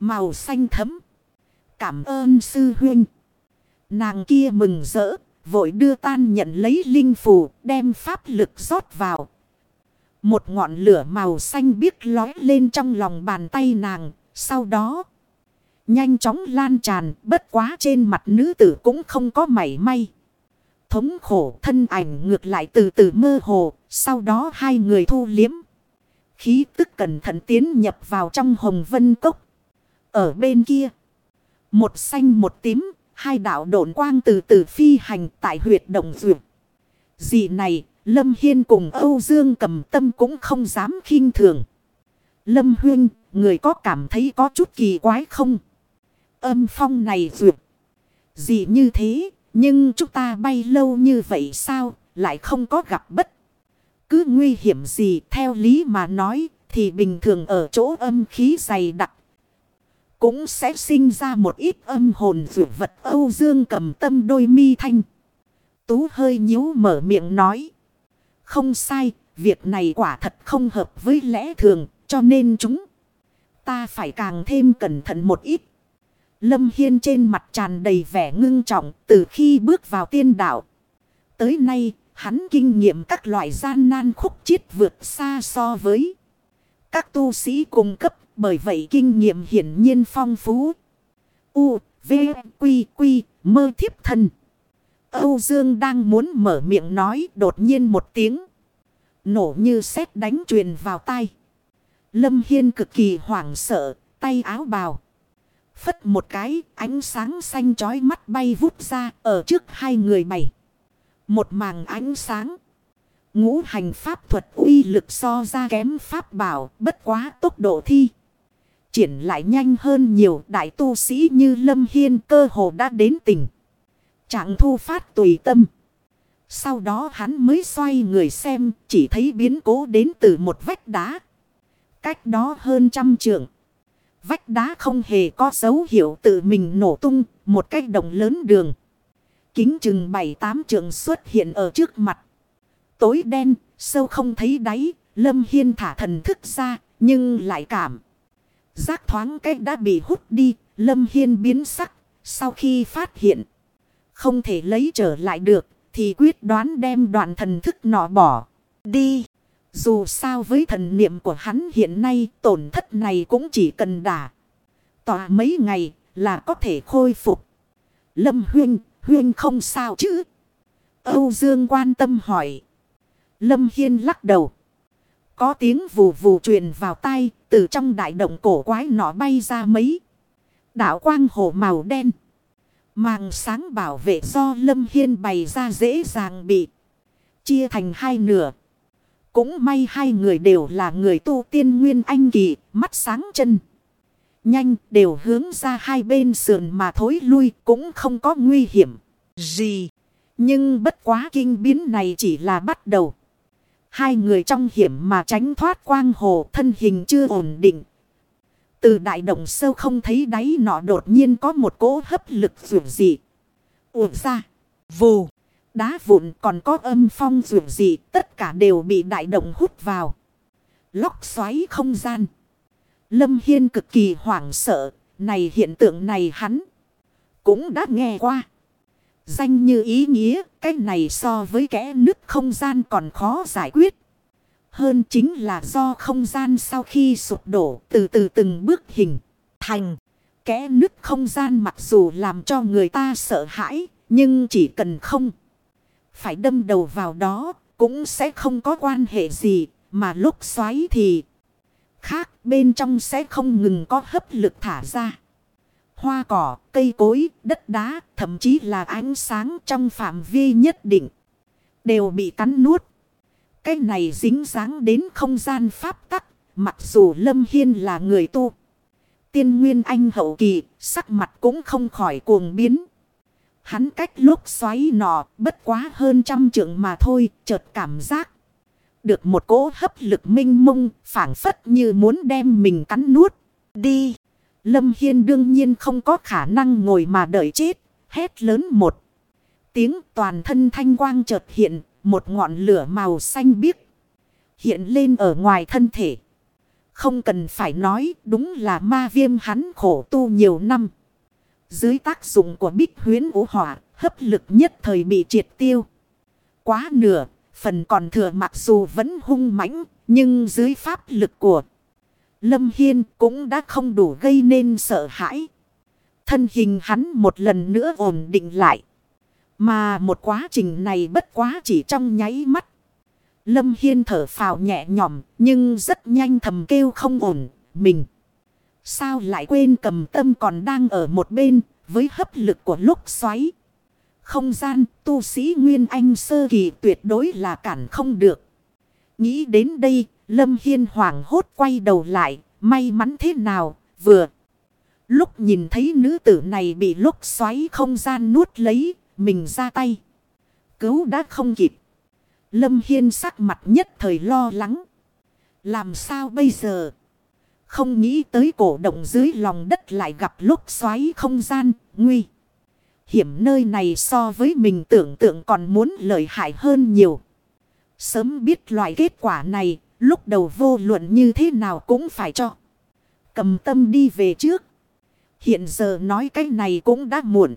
Màu xanh thấm. Cảm ơn sư huynh. Nàng kia mừng rỡ, vội đưa tan nhận lấy linh phù, đem pháp lực rót vào. Một ngọn lửa màu xanh biếc lói lên trong lòng bàn tay nàng, sau đó nhanh chóng lan tràn, bất quá trên mặt nữ tử cũng không có mảy may. Thống khổ thân ảnh ngược lại từ từ mơ hồ, sau đó hai người thu liếm. Khí tức cẩn thận tiến nhập vào trong hồng vân cốc. Ở bên kia. Một xanh một tím, hai đạo độn quang từ từ phi hành tại huyệt động duyệt. Gì này, Lâm Hiên cùng Âu Dương cầm tâm cũng không dám khinh thường. Lâm Huyên, người có cảm thấy có chút kỳ quái không? Âm phong này duyệt. Gì như thế, nhưng chúng ta bay lâu như vậy sao, lại không có gặp bất. Cứ nguy hiểm gì theo lý mà nói, thì bình thường ở chỗ âm khí dày đặc cũng sẽ sinh ra một ít âm hồn dụ vật Âu Dương cầm tâm đôi mi thanh. Tú hơi nhíu mở miệng nói. Không sai, việc này quả thật không hợp với lẽ thường, cho nên chúng ta phải càng thêm cẩn thận một ít. Lâm Hiên trên mặt tràn đầy vẻ ngưng trọng từ khi bước vào tiên đạo. Tới nay, hắn kinh nghiệm các loại gian nan khúc chiết vượt xa so với các tu sĩ cung cấp bởi vậy kinh nghiệm hiển nhiên phong phú. U, V, Quy, Quy, mơ thiếp thân. Âu Dương đang muốn mở miệng nói đột nhiên một tiếng. Nổ như sét đánh truyền vào tay. Lâm Hiên cực kỳ hoảng sợ, tay áo bào. Phất một cái, ánh sáng xanh chói mắt bay vút ra ở trước hai người mày. Một màng ánh sáng. Ngũ hành pháp thuật uy lực so ra kém pháp bảo, bất quá tốc độ thi triển lại nhanh hơn nhiều đại tu sĩ như Lâm Hiên cơ hồ đã đến tỉnh. Trạng thu phát tùy tâm. Sau đó hắn mới xoay người xem chỉ thấy biến cố đến từ một vách đá. Cách đó hơn trăm trượng. Vách đá không hề có dấu hiệu tự mình nổ tung một cái đồng lớn đường. Kính chừng bảy tám trượng xuất hiện ở trước mặt. Tối đen, sâu không thấy đáy, Lâm Hiên thả thần thức ra, nhưng lại cảm. Giác thoáng cách đã bị hút đi, Lâm Hiên biến sắc, sau khi phát hiện. Không thể lấy trở lại được, thì quyết đoán đem đoạn thần thức nọ bỏ. Đi! Dù sao với thần niệm của hắn hiện nay tổn thất này cũng chỉ cần đả. Tỏa mấy ngày là có thể khôi phục. Lâm Huyên, Huyên không sao chứ? Âu Dương quan tâm hỏi. Lâm Hiên lắc đầu. Có tiếng vù vù truyền vào tay, từ trong đại động cổ quái nọ bay ra mấy. Đạo quang hồ màu đen. Màng sáng bảo vệ do Lâm Hiên bày ra dễ dàng bị chia thành hai nửa. Cũng may hai người đều là người tu tiên nguyên anh kỳ, mắt sáng chân. Nhanh đều hướng ra hai bên sườn mà thối lui cũng không có nguy hiểm gì. Nhưng bất quá kinh biến này chỉ là bắt đầu. Hai người trong hiểm mà tránh thoát quang hồ, thân hình chưa ổn định. Từ đại động sâu không thấy đáy nọ đột nhiên có một cỗ hấp lực dù dị. Uổng ra. Vù. Đá vụn còn có âm phong dù dị tất cả đều bị đại động hút vào. Lóc xoáy không gian. Lâm Hiên cực kỳ hoảng sợ. Này hiện tượng này hắn cũng đã nghe qua. Danh như ý nghĩa, cái này so với kẻ nứt không gian còn khó giải quyết. Hơn chính là do không gian sau khi sụp đổ từ từ từng bước hình thành. Kẻ nứt không gian mặc dù làm cho người ta sợ hãi, nhưng chỉ cần không phải đâm đầu vào đó, cũng sẽ không có quan hệ gì, mà lúc xoáy thì khác bên trong sẽ không ngừng có hấp lực thả ra. Hoa cỏ, cây cối, đất đá, thậm chí là ánh sáng trong phạm vi nhất định. Đều bị cắn nuốt. Cái này dính dáng đến không gian pháp tắc. Mặc dù Lâm Hiên là người tu. Tiên Nguyên Anh hậu kỳ, sắc mặt cũng không khỏi cuồng biến. Hắn cách lúc xoáy nọ, bất quá hơn trăm trượng mà thôi, chợt cảm giác. Được một cỗ hấp lực minh mông, phản phất như muốn đem mình cắn nuốt. Đi! Lâm Hiên đương nhiên không có khả năng ngồi mà đợi chết. Hét lớn một. Tiếng toàn thân thanh quang chợt hiện. Một ngọn lửa màu xanh biếc. Hiện lên ở ngoài thân thể. Không cần phải nói, đúng là ma viêm hắn khổ tu nhiều năm. Dưới tác dụng của bích huyến vũ hỏa. Hấp lực nhất thời bị triệt tiêu. Quá nửa. Phần còn thừa mặc dù vẫn hung mãnh. Nhưng dưới pháp lực của Lâm Hiên cũng đã không đủ gây nên sợ hãi. Thân hình hắn một lần nữa ổn định lại. Mà một quá trình này bất quá chỉ trong nháy mắt. Lâm Hiên thở phào nhẹ nhõm, nhưng rất nhanh thầm kêu không ổn. Mình sao lại quên cầm tâm còn đang ở một bên, với hấp lực của lúc xoáy. Không gian, tu sĩ Nguyên Anh sơ kỳ tuyệt đối là cản không được. Nghĩ đến đây Lâm Hiên hoảng hốt quay đầu lại, may mắn thế nào, vừa. Lúc nhìn thấy nữ tử này bị lúc xoáy không gian nuốt lấy, mình ra tay. Cứu đã không kịp. Lâm Hiên sắc mặt nhất thời lo lắng. Làm sao bây giờ? Không nghĩ tới cổ động dưới lòng đất lại gặp lúc xoáy không gian, nguy. Hiểm nơi này so với mình tưởng tượng còn muốn lợi hại hơn nhiều. Sớm biết loại kết quả này, Lúc đầu vô luận như thế nào cũng phải cho. Cầm tâm đi về trước. Hiện giờ nói cái này cũng đã muộn.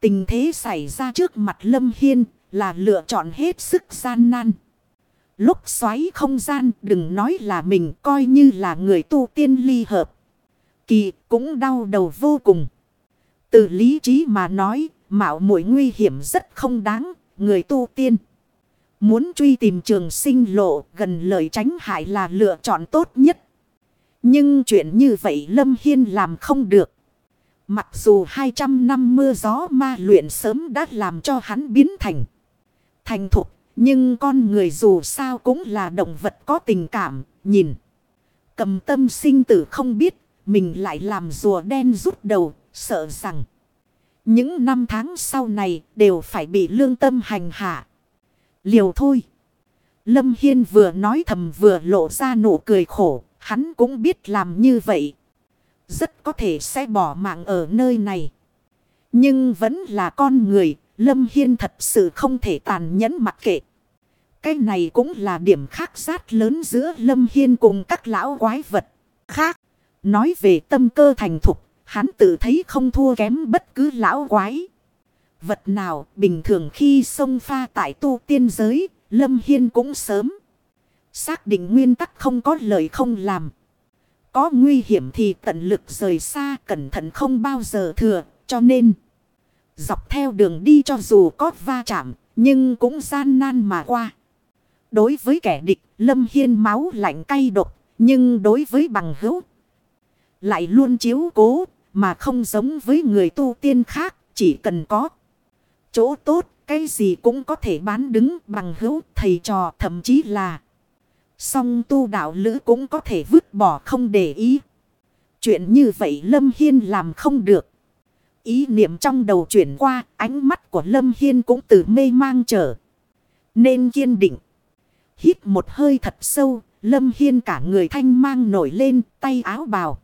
Tình thế xảy ra trước mặt Lâm Hiên là lựa chọn hết sức gian nan. Lúc xoáy không gian đừng nói là mình coi như là người tu tiên ly hợp. Kỳ cũng đau đầu vô cùng. Từ lý trí mà nói, mạo muội nguy hiểm rất không đáng, người tu tiên. Muốn truy tìm trường sinh lộ gần lời tránh hại là lựa chọn tốt nhất. Nhưng chuyện như vậy Lâm Hiên làm không được. Mặc dù 200 năm mưa gió ma luyện sớm đã làm cho hắn biến thành. Thành thục. Nhưng con người dù sao cũng là động vật có tình cảm. Nhìn. Cầm tâm sinh tử không biết. Mình lại làm rùa đen rút đầu. Sợ rằng. Những năm tháng sau này đều phải bị lương tâm hành hạ. Liều thôi. Lâm Hiên vừa nói thầm vừa lộ ra nụ cười khổ. Hắn cũng biết làm như vậy. Rất có thể sẽ bỏ mạng ở nơi này. Nhưng vẫn là con người. Lâm Hiên thật sự không thể tàn nhẫn mặc kệ. Cái này cũng là điểm khác sát lớn giữa Lâm Hiên cùng các lão quái vật khác. Nói về tâm cơ thành thục, hắn tự thấy không thua kém bất cứ lão quái vật nào bình thường khi sông pha tại tu tiên giới, Lâm Hiên cũng sớm. Xác định nguyên tắc không có lời không làm. Có nguy hiểm thì tận lực rời xa cẩn thận không bao giờ thừa, cho nên dọc theo đường đi cho dù có va chạm, nhưng cũng gian nan mà qua. Đối với kẻ địch, Lâm Hiên máu lạnh cay độc, nhưng đối với bằng hữu lại luôn chiếu cố, mà không giống với người tu tiên khác, chỉ cần có chỗ tốt, cái gì cũng có thể bán đứng bằng hữu thầy trò thậm chí là song tu đạo lữ cũng có thể vứt bỏ không để ý. Chuyện như vậy Lâm Hiên làm không được. Ý niệm trong đầu chuyển qua, ánh mắt của Lâm Hiên cũng từ mê mang trở. Nên kiên định. Hít một hơi thật sâu, Lâm Hiên cả người thanh mang nổi lên, tay áo bào.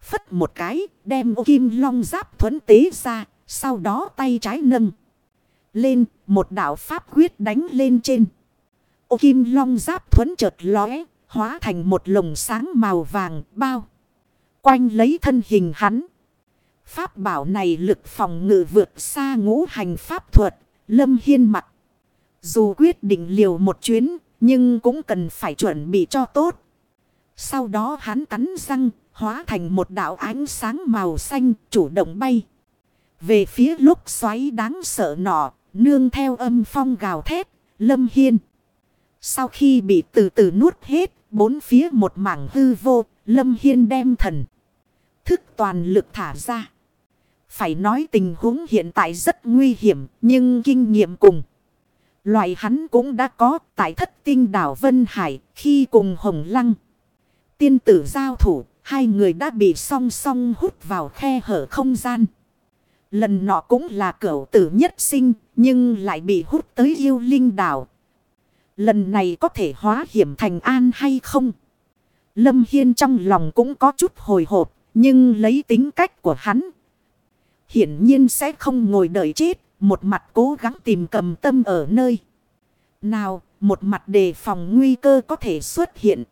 Phất một cái, đem ô kim long giáp thuẫn tế ra, sau đó tay trái nâng lên, một đạo pháp quyết đánh lên trên. Ô kim long giáp thuẫn chợt lóe, hóa thành một lồng sáng màu vàng bao. Quanh lấy thân hình hắn. Pháp bảo này lực phòng ngự vượt xa ngũ hành pháp thuật, lâm hiên mặt. Dù quyết định liều một chuyến, nhưng cũng cần phải chuẩn bị cho tốt. Sau đó hắn cắn răng, hóa thành một đạo ánh sáng màu xanh, chủ động bay. Về phía lúc xoáy đáng sợ nọ, nương theo âm phong gào thét, lâm hiên. Sau khi bị từ từ nuốt hết, bốn phía một mảng hư vô, lâm hiên đem thần. Thức toàn lực thả ra. Phải nói tình huống hiện tại rất nguy hiểm, nhưng kinh nghiệm cùng. Loại hắn cũng đã có tại thất tinh đảo Vân Hải khi cùng Hồng Lăng. Tiên tử giao thủ, hai người đã bị song song hút vào khe hở không gian. Lần nọ cũng là cửu tử nhất sinh, nhưng lại bị hút tới yêu linh đảo. Lần này có thể hóa hiểm thành an hay không? Lâm Hiên trong lòng cũng có chút hồi hộp, nhưng lấy tính cách của hắn. Hiển nhiên sẽ không ngồi đợi chết, một mặt cố gắng tìm cầm tâm ở nơi. Nào, một mặt đề phòng nguy cơ có thể xuất hiện.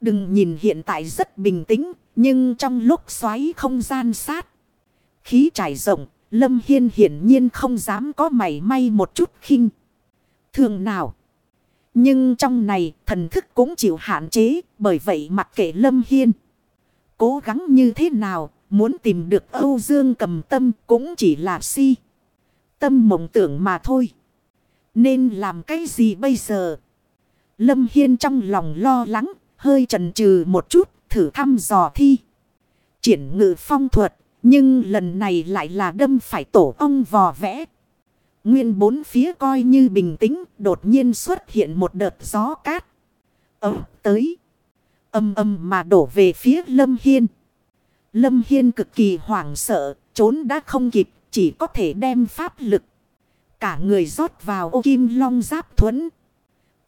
Đừng nhìn hiện tại rất bình tĩnh, nhưng trong lúc xoáy không gian sát. Khí trải rộng, Lâm Hiên hiển nhiên không dám có mảy may một chút khinh. Thường nào. Nhưng trong này thần thức cũng chịu hạn chế, bởi vậy mặc kệ Lâm Hiên. Cố gắng như thế nào, muốn tìm được Âu Dương cầm tâm cũng chỉ là si. Tâm mộng tưởng mà thôi. Nên làm cái gì bây giờ? Lâm Hiên trong lòng lo lắng, hơi chần chừ một chút, thử thăm dò thi. Triển ngự phong thuật, nhưng lần này lại là đâm phải tổ ong vò vẽ. Nguyên bốn phía coi như bình tĩnh, đột nhiên xuất hiện một đợt gió cát. Ấm tới. Âm âm mà đổ về phía Lâm Hiên. Lâm Hiên cực kỳ hoảng sợ, trốn đã không kịp, chỉ có thể đem pháp lực. Cả người rót vào ô kim long giáp thuẫn.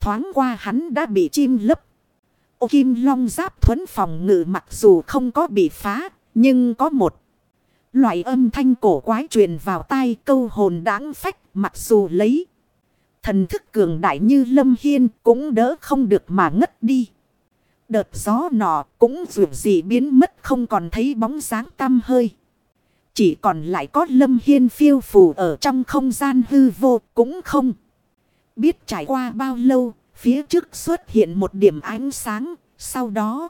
Thoáng qua hắn đã bị chim lấp. Ô kim long giáp thuẫn phòng ngự mặc dù không có bị phá, nhưng có một. Loại âm thanh cổ quái truyền vào tai câu hồn đáng phách mặc dù lấy. Thần thức cường đại như lâm hiên cũng đỡ không được mà ngất đi. Đợt gió nọ cũng dù gì biến mất không còn thấy bóng dáng tăm hơi. Chỉ còn lại có lâm hiên phiêu phù ở trong không gian hư vô cũng không. Biết trải qua bao lâu, phía trước xuất hiện một điểm ánh sáng, sau đó...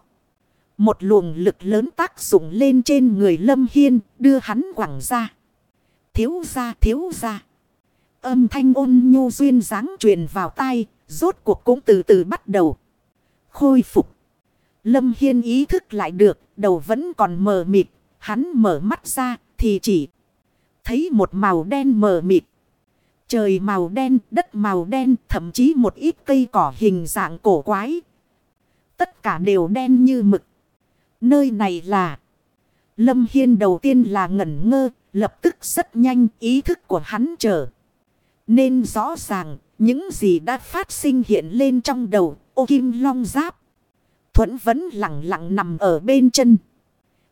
Một luồng lực lớn tác dụng lên trên người lâm hiên, đưa hắn quẳng ra. Thiếu ra thiếu ra. Âm thanh ôn nhu duyên dáng truyền vào tai, rốt cuộc cũng từ từ bắt đầu. Khôi phục. Lâm Hiên ý thức lại được, đầu vẫn còn mờ mịt, hắn mở mắt ra, thì chỉ thấy một màu đen mờ mịt. Trời màu đen, đất màu đen, thậm chí một ít cây cỏ hình dạng cổ quái. Tất cả đều đen như mực. Nơi này là... Lâm Hiên đầu tiên là ngẩn ngơ, lập tức rất nhanh ý thức của hắn trở. Nên rõ ràng, những gì đã phát sinh hiện lên trong đầu, ô kim long giáp. Thuẫn vẫn lặng lặng nằm ở bên chân.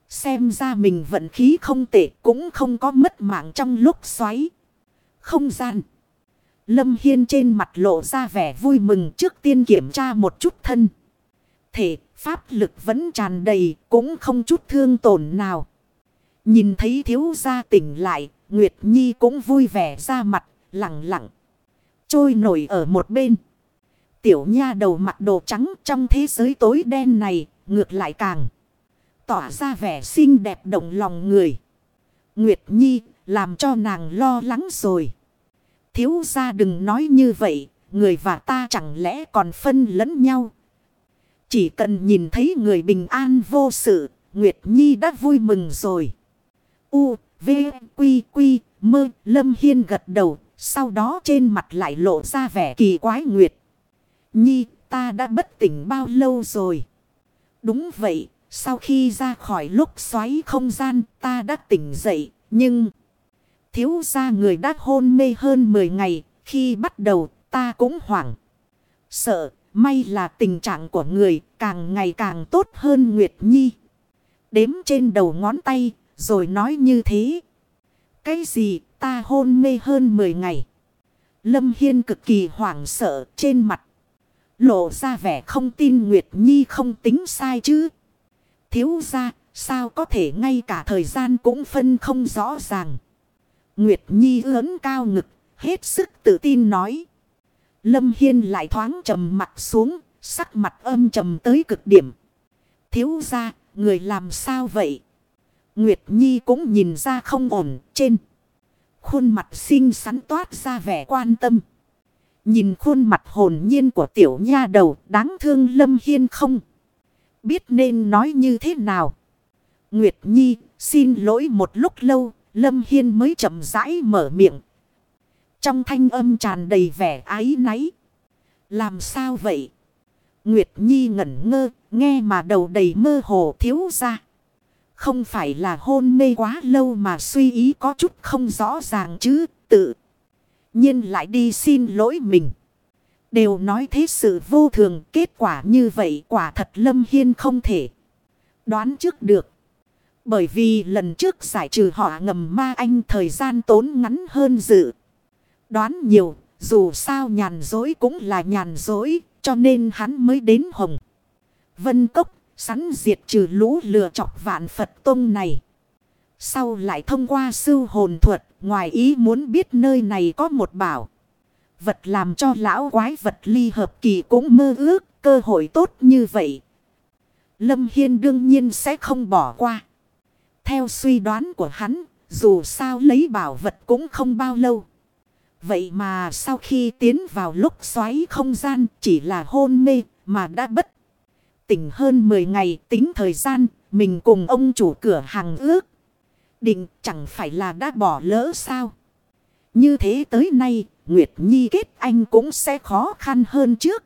Xem ra mình vận khí không tệ cũng không có mất mạng trong lúc xoáy. Không gian. Lâm Hiên trên mặt lộ ra vẻ vui mừng trước tiên kiểm tra một chút thân. Thể pháp lực vẫn tràn đầy cũng không chút thương tổn nào. Nhìn thấy thiếu gia tỉnh lại, Nguyệt Nhi cũng vui vẻ ra mặt, lặng lặng. Trôi nổi ở một bên. Tiểu nha đầu mặc đồ trắng trong thế giới tối đen này, ngược lại càng tỏa ra vẻ xinh đẹp động lòng người. Nguyệt Nhi làm cho nàng lo lắng rồi. Thiếu gia đừng nói như vậy, người và ta chẳng lẽ còn phân lẫn nhau. Chỉ cần nhìn thấy người bình an vô sự, Nguyệt Nhi đã vui mừng rồi. U, V, Quy, Quy, Mơ, Lâm Hiên gật đầu, sau đó trên mặt lại lộ ra vẻ kỳ quái Nguyệt. Nhi, ta đã bất tỉnh bao lâu rồi? Đúng vậy, sau khi ra khỏi lúc xoáy không gian ta đã tỉnh dậy, nhưng... Thiếu ra người đã hôn mê hơn 10 ngày, khi bắt đầu ta cũng hoảng. Sợ, may là tình trạng của người càng ngày càng tốt hơn Nguyệt Nhi. Đếm trên đầu ngón tay, rồi nói như thế. Cái gì ta hôn mê hơn 10 ngày. Lâm Hiên cực kỳ hoảng sợ trên mặt. Lộ ra vẻ không tin Nguyệt Nhi không tính sai chứ. Thiếu ra sao có thể ngay cả thời gian cũng phân không rõ ràng. Nguyệt Nhi ớn cao ngực hết sức tự tin nói. Lâm Hiên lại thoáng trầm mặt xuống, sắc mặt âm trầm tới cực điểm. Thiếu ra người làm sao vậy? Nguyệt Nhi cũng nhìn ra không ổn trên. Khuôn mặt xinh xắn toát ra vẻ quan tâm. Nhìn khuôn mặt hồn nhiên của tiểu nha đầu, đáng thương Lâm Hiên không. Biết nên nói như thế nào. Nguyệt Nhi, xin lỗi một lúc lâu. Lâm Hiên mới chậm rãi mở miệng. Trong thanh âm tràn đầy vẻ ái náy. Làm sao vậy? Nguyệt Nhi ngẩn ngơ, nghe mà đầu đầy mơ hồ thiếu ra. Không phải là hôn mê quá lâu mà suy ý có chút không rõ ràng chứ, tự nhiên lại đi xin lỗi mình. Đều nói thế sự vô thường, kết quả như vậy quả thật Lâm Hiên không thể đoán trước được. Bởi vì lần trước giải trừ họ ngầm ma anh thời gian tốn ngắn hơn dự. Đoán nhiều, dù sao nhàn dối cũng là nhàn dối, cho nên hắn mới đến Hồng. Vân Cốc sẵn diệt trừ lũ lừa chọc vạn Phật Tông này. Sau lại thông qua sư hồn thuật, ngoài ý muốn biết nơi này có một bảo. Vật làm cho lão quái vật ly hợp kỳ cũng mơ ước, cơ hội tốt như vậy. Lâm Hiên đương nhiên sẽ không bỏ qua. Theo suy đoán của hắn, dù sao lấy bảo vật cũng không bao lâu. Vậy mà sau khi tiến vào lúc xoáy không gian chỉ là hôn mê mà đã bất tỉnh hơn 10 ngày tính thời gian, mình cùng ông chủ cửa hàng ước. Định chẳng phải là đã bỏ lỡ sao. Như thế tới nay, Nguyệt Nhi kết anh cũng sẽ khó khăn hơn trước.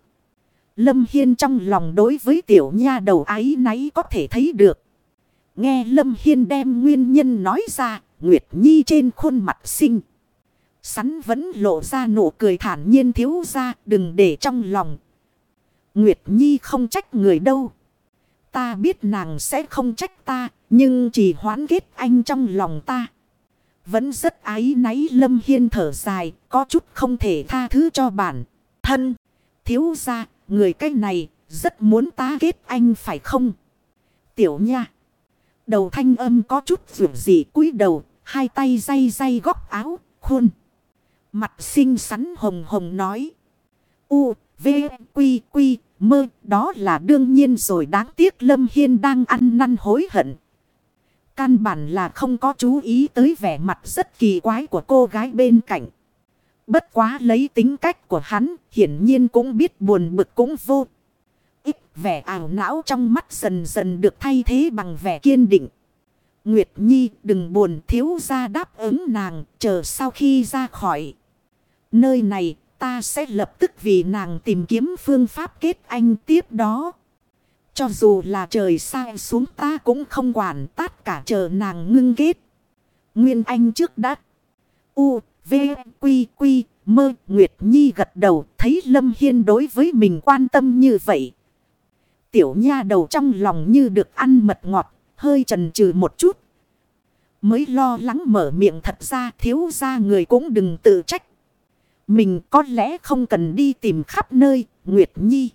Lâm Hiên trong lòng đối với tiểu nha đầu ái náy có thể thấy được. Nghe Lâm Hiên đem nguyên nhân nói ra, Nguyệt Nhi trên khuôn mặt xinh. Sắn vẫn lộ ra nụ cười thản nhiên thiếu ra, đừng để trong lòng, Nguyệt Nhi không trách người đâu. Ta biết nàng sẽ không trách ta, nhưng chỉ hoán kết anh trong lòng ta. Vẫn rất ái náy Lâm Hiên thở dài, có chút không thể tha thứ cho bản. Thân, thiếu ra, người cái này, rất muốn ta kết anh phải không? Tiểu nha. Đầu thanh âm có chút rủ dị cúi đầu, hai tay day day góc áo, khuôn. Mặt xinh xắn hồng hồng nói. U, V, Quy, Quy, Mơ, đó là đương nhiên rồi đáng tiếc Lâm Hiên đang ăn năn hối hận. Căn bản là không có chú ý tới vẻ mặt rất kỳ quái của cô gái bên cạnh. Bất quá lấy tính cách của hắn, hiển nhiên cũng biết buồn bực cũng vô. Ít vẻ ảo não trong mắt dần dần được thay thế bằng vẻ kiên định. Nguyệt Nhi đừng buồn thiếu ra đáp ứng nàng, chờ sau khi ra khỏi. Nơi này ta sẽ lập tức vì nàng tìm kiếm phương pháp kết anh tiếp đó. Cho dù là trời sai xuống ta cũng không quản tất cả chờ nàng ngưng kết. Nguyên anh trước đã. U, V, Quy, Quy, Mơ, Nguyệt Nhi gật đầu thấy Lâm Hiên đối với mình quan tâm như vậy. Tiểu nha đầu trong lòng như được ăn mật ngọt, hơi trần trừ một chút. Mới lo lắng mở miệng thật ra thiếu ra người cũng đừng tự trách. Mình có lẽ không cần đi tìm khắp nơi, Nguyệt Nhi.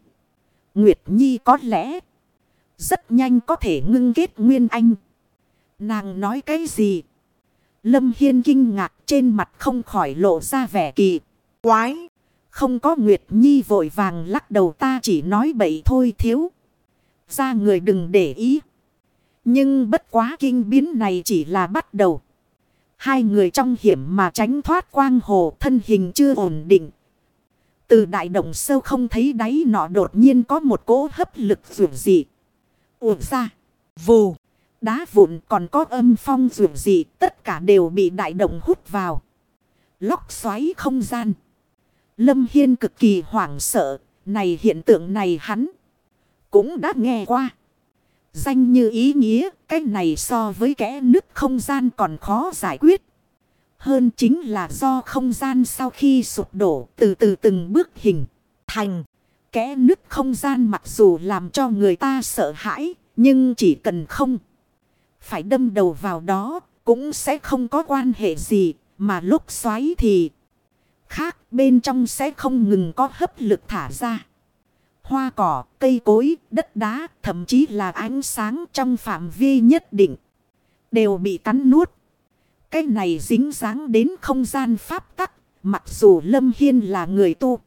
Nguyệt Nhi có lẽ rất nhanh có thể ngưng kết Nguyên Anh. Nàng nói cái gì? Lâm Hiên kinh ngạc trên mặt không khỏi lộ ra vẻ kỳ. Quái! Không có Nguyệt Nhi vội vàng lắc đầu ta chỉ nói bậy thôi thiếu. Ra người đừng để ý. Nhưng bất quá kinh biến này chỉ là bắt đầu. Hai người trong hiểm mà tránh thoát quang hồ thân hình chưa ổn định. Từ đại động sâu không thấy đáy nọ đột nhiên có một cỗ hấp lực rượu dị. Uổng ra. Vù. Đá vụn còn có âm phong rượu dị. Tất cả đều bị đại động hút vào. Lóc xoáy không gian. Lâm Hiên cực kỳ hoảng sợ. Này hiện tượng này hắn. Cũng đã nghe qua. Danh như ý nghĩa, cái này so với kẽ nứt không gian còn khó giải quyết. Hơn chính là do không gian sau khi sụp đổ từ từ từng bước hình thành. kẽ nứt không gian mặc dù làm cho người ta sợ hãi, nhưng chỉ cần không phải đâm đầu vào đó, cũng sẽ không có quan hệ gì, mà lúc xoáy thì khác bên trong sẽ không ngừng có hấp lực thả ra hoa cỏ, cây cối, đất đá, thậm chí là ánh sáng trong phạm vi nhất định. Đều bị cắn nuốt. Cái này dính dáng đến không gian pháp tắc. Mặc dù Lâm Hiên là người tu.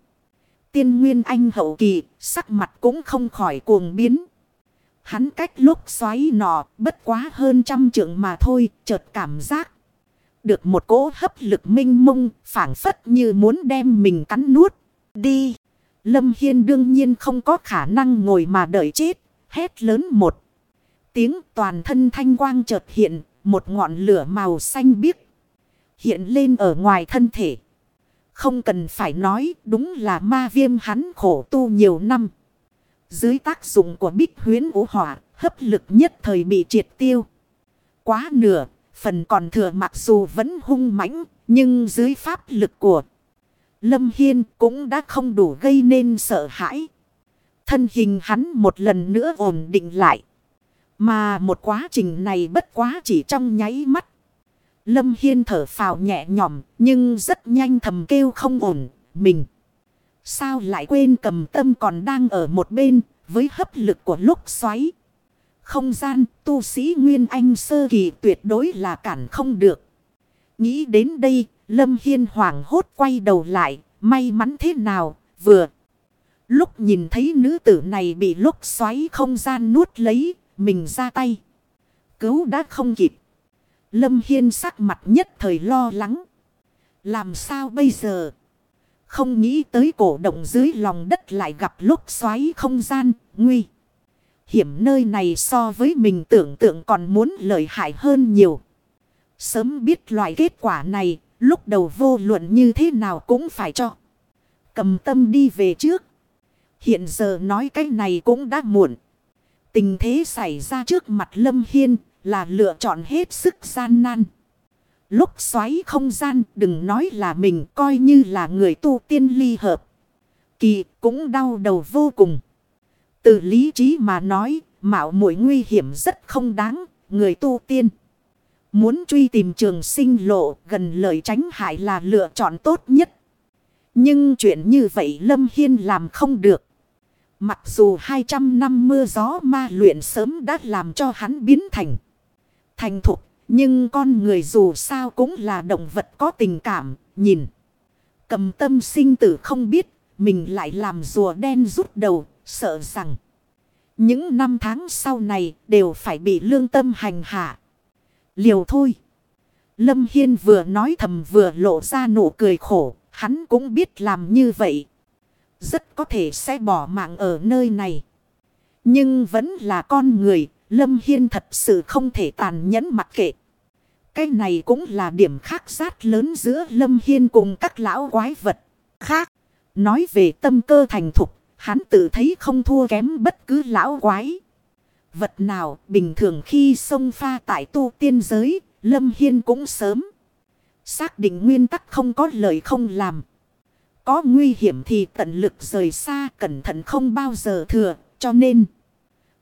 Tiên Nguyên Anh hậu kỳ, sắc mặt cũng không khỏi cuồng biến. Hắn cách lúc xoáy nọ, bất quá hơn trăm trượng mà thôi, chợt cảm giác. Được một cỗ hấp lực minh mông, phản phất như muốn đem mình cắn nuốt. Đi! Lâm Hiên đương nhiên không có khả năng ngồi mà đợi chết, hét lớn một. Tiếng toàn thân thanh quang chợt hiện, một ngọn lửa màu xanh biếc. Hiện lên ở ngoài thân thể. Không cần phải nói đúng là ma viêm hắn khổ tu nhiều năm. Dưới tác dụng của bích huyến ủ hỏa, hấp lực nhất thời bị triệt tiêu. Quá nửa, phần còn thừa mặc dù vẫn hung mãnh, nhưng dưới pháp lực của Lâm Hiên cũng đã không đủ gây nên sợ hãi. Thân hình hắn một lần nữa ổn định lại. Mà một quá trình này bất quá chỉ trong nháy mắt. Lâm Hiên thở phào nhẹ nhõm, nhưng rất nhanh thầm kêu không ổn. Mình sao lại quên cầm tâm còn đang ở một bên, với hấp lực của lúc xoáy. Không gian, tu sĩ Nguyên Anh sơ kỳ tuyệt đối là cản không được. Nghĩ đến đây Lâm Hiên hoảng hốt quay đầu lại may mắn thế nào vừa. Lúc nhìn thấy nữ tử này bị lúc xoáy không gian nuốt lấy mình ra tay. Cứu đã không kịp. Lâm Hiên sắc mặt nhất thời lo lắng. Làm sao bây giờ? Không nghĩ tới cổ động dưới lòng đất lại gặp lúc xoáy không gian, nguy. Hiểm nơi này so với mình tưởng tượng còn muốn lợi hại hơn nhiều. Sớm biết loại kết quả này, lúc đầu vô luận như thế nào cũng phải cho. Cầm tâm đi về trước. Hiện giờ nói cái này cũng đã muộn. Tình thế xảy ra trước mặt Lâm Hiên là lựa chọn hết sức gian nan. Lúc xoáy không gian đừng nói là mình coi như là người tu tiên ly hợp. Kỳ cũng đau đầu vô cùng. Từ lý trí mà nói, mạo muội nguy hiểm rất không đáng, người tu tiên. Muốn truy tìm trường sinh lộ, gần lời tránh hại là lựa chọn tốt nhất. Nhưng chuyện như vậy Lâm Hiên làm không được. Mặc dù 200 năm mưa gió ma luyện sớm đã làm cho hắn biến thành. Thành thục. Nhưng con người dù sao cũng là động vật có tình cảm. Nhìn. Cầm tâm sinh tử không biết. Mình lại làm rùa đen rút đầu. Sợ rằng. Những năm tháng sau này đều phải bị lương tâm hành hạ. Liều thôi. Lâm Hiên vừa nói thầm vừa lộ ra nụ cười khổ. Hắn cũng biết làm như vậy. Rất có thể sẽ bỏ mạng ở nơi này. Nhưng vẫn là con người. Lâm Hiên thật sự không thể tàn nhẫn mặc kệ. Cái này cũng là điểm khác sát lớn giữa Lâm Hiên cùng các lão quái vật khác. Nói về tâm cơ thành thục, hắn tự thấy không thua kém bất cứ lão quái. Vật nào bình thường khi sông pha tại tu tiên giới, Lâm Hiên cũng sớm. Xác định nguyên tắc không có lời không làm. Có nguy hiểm thì tận lực rời xa cẩn thận không bao giờ thừa. Cho nên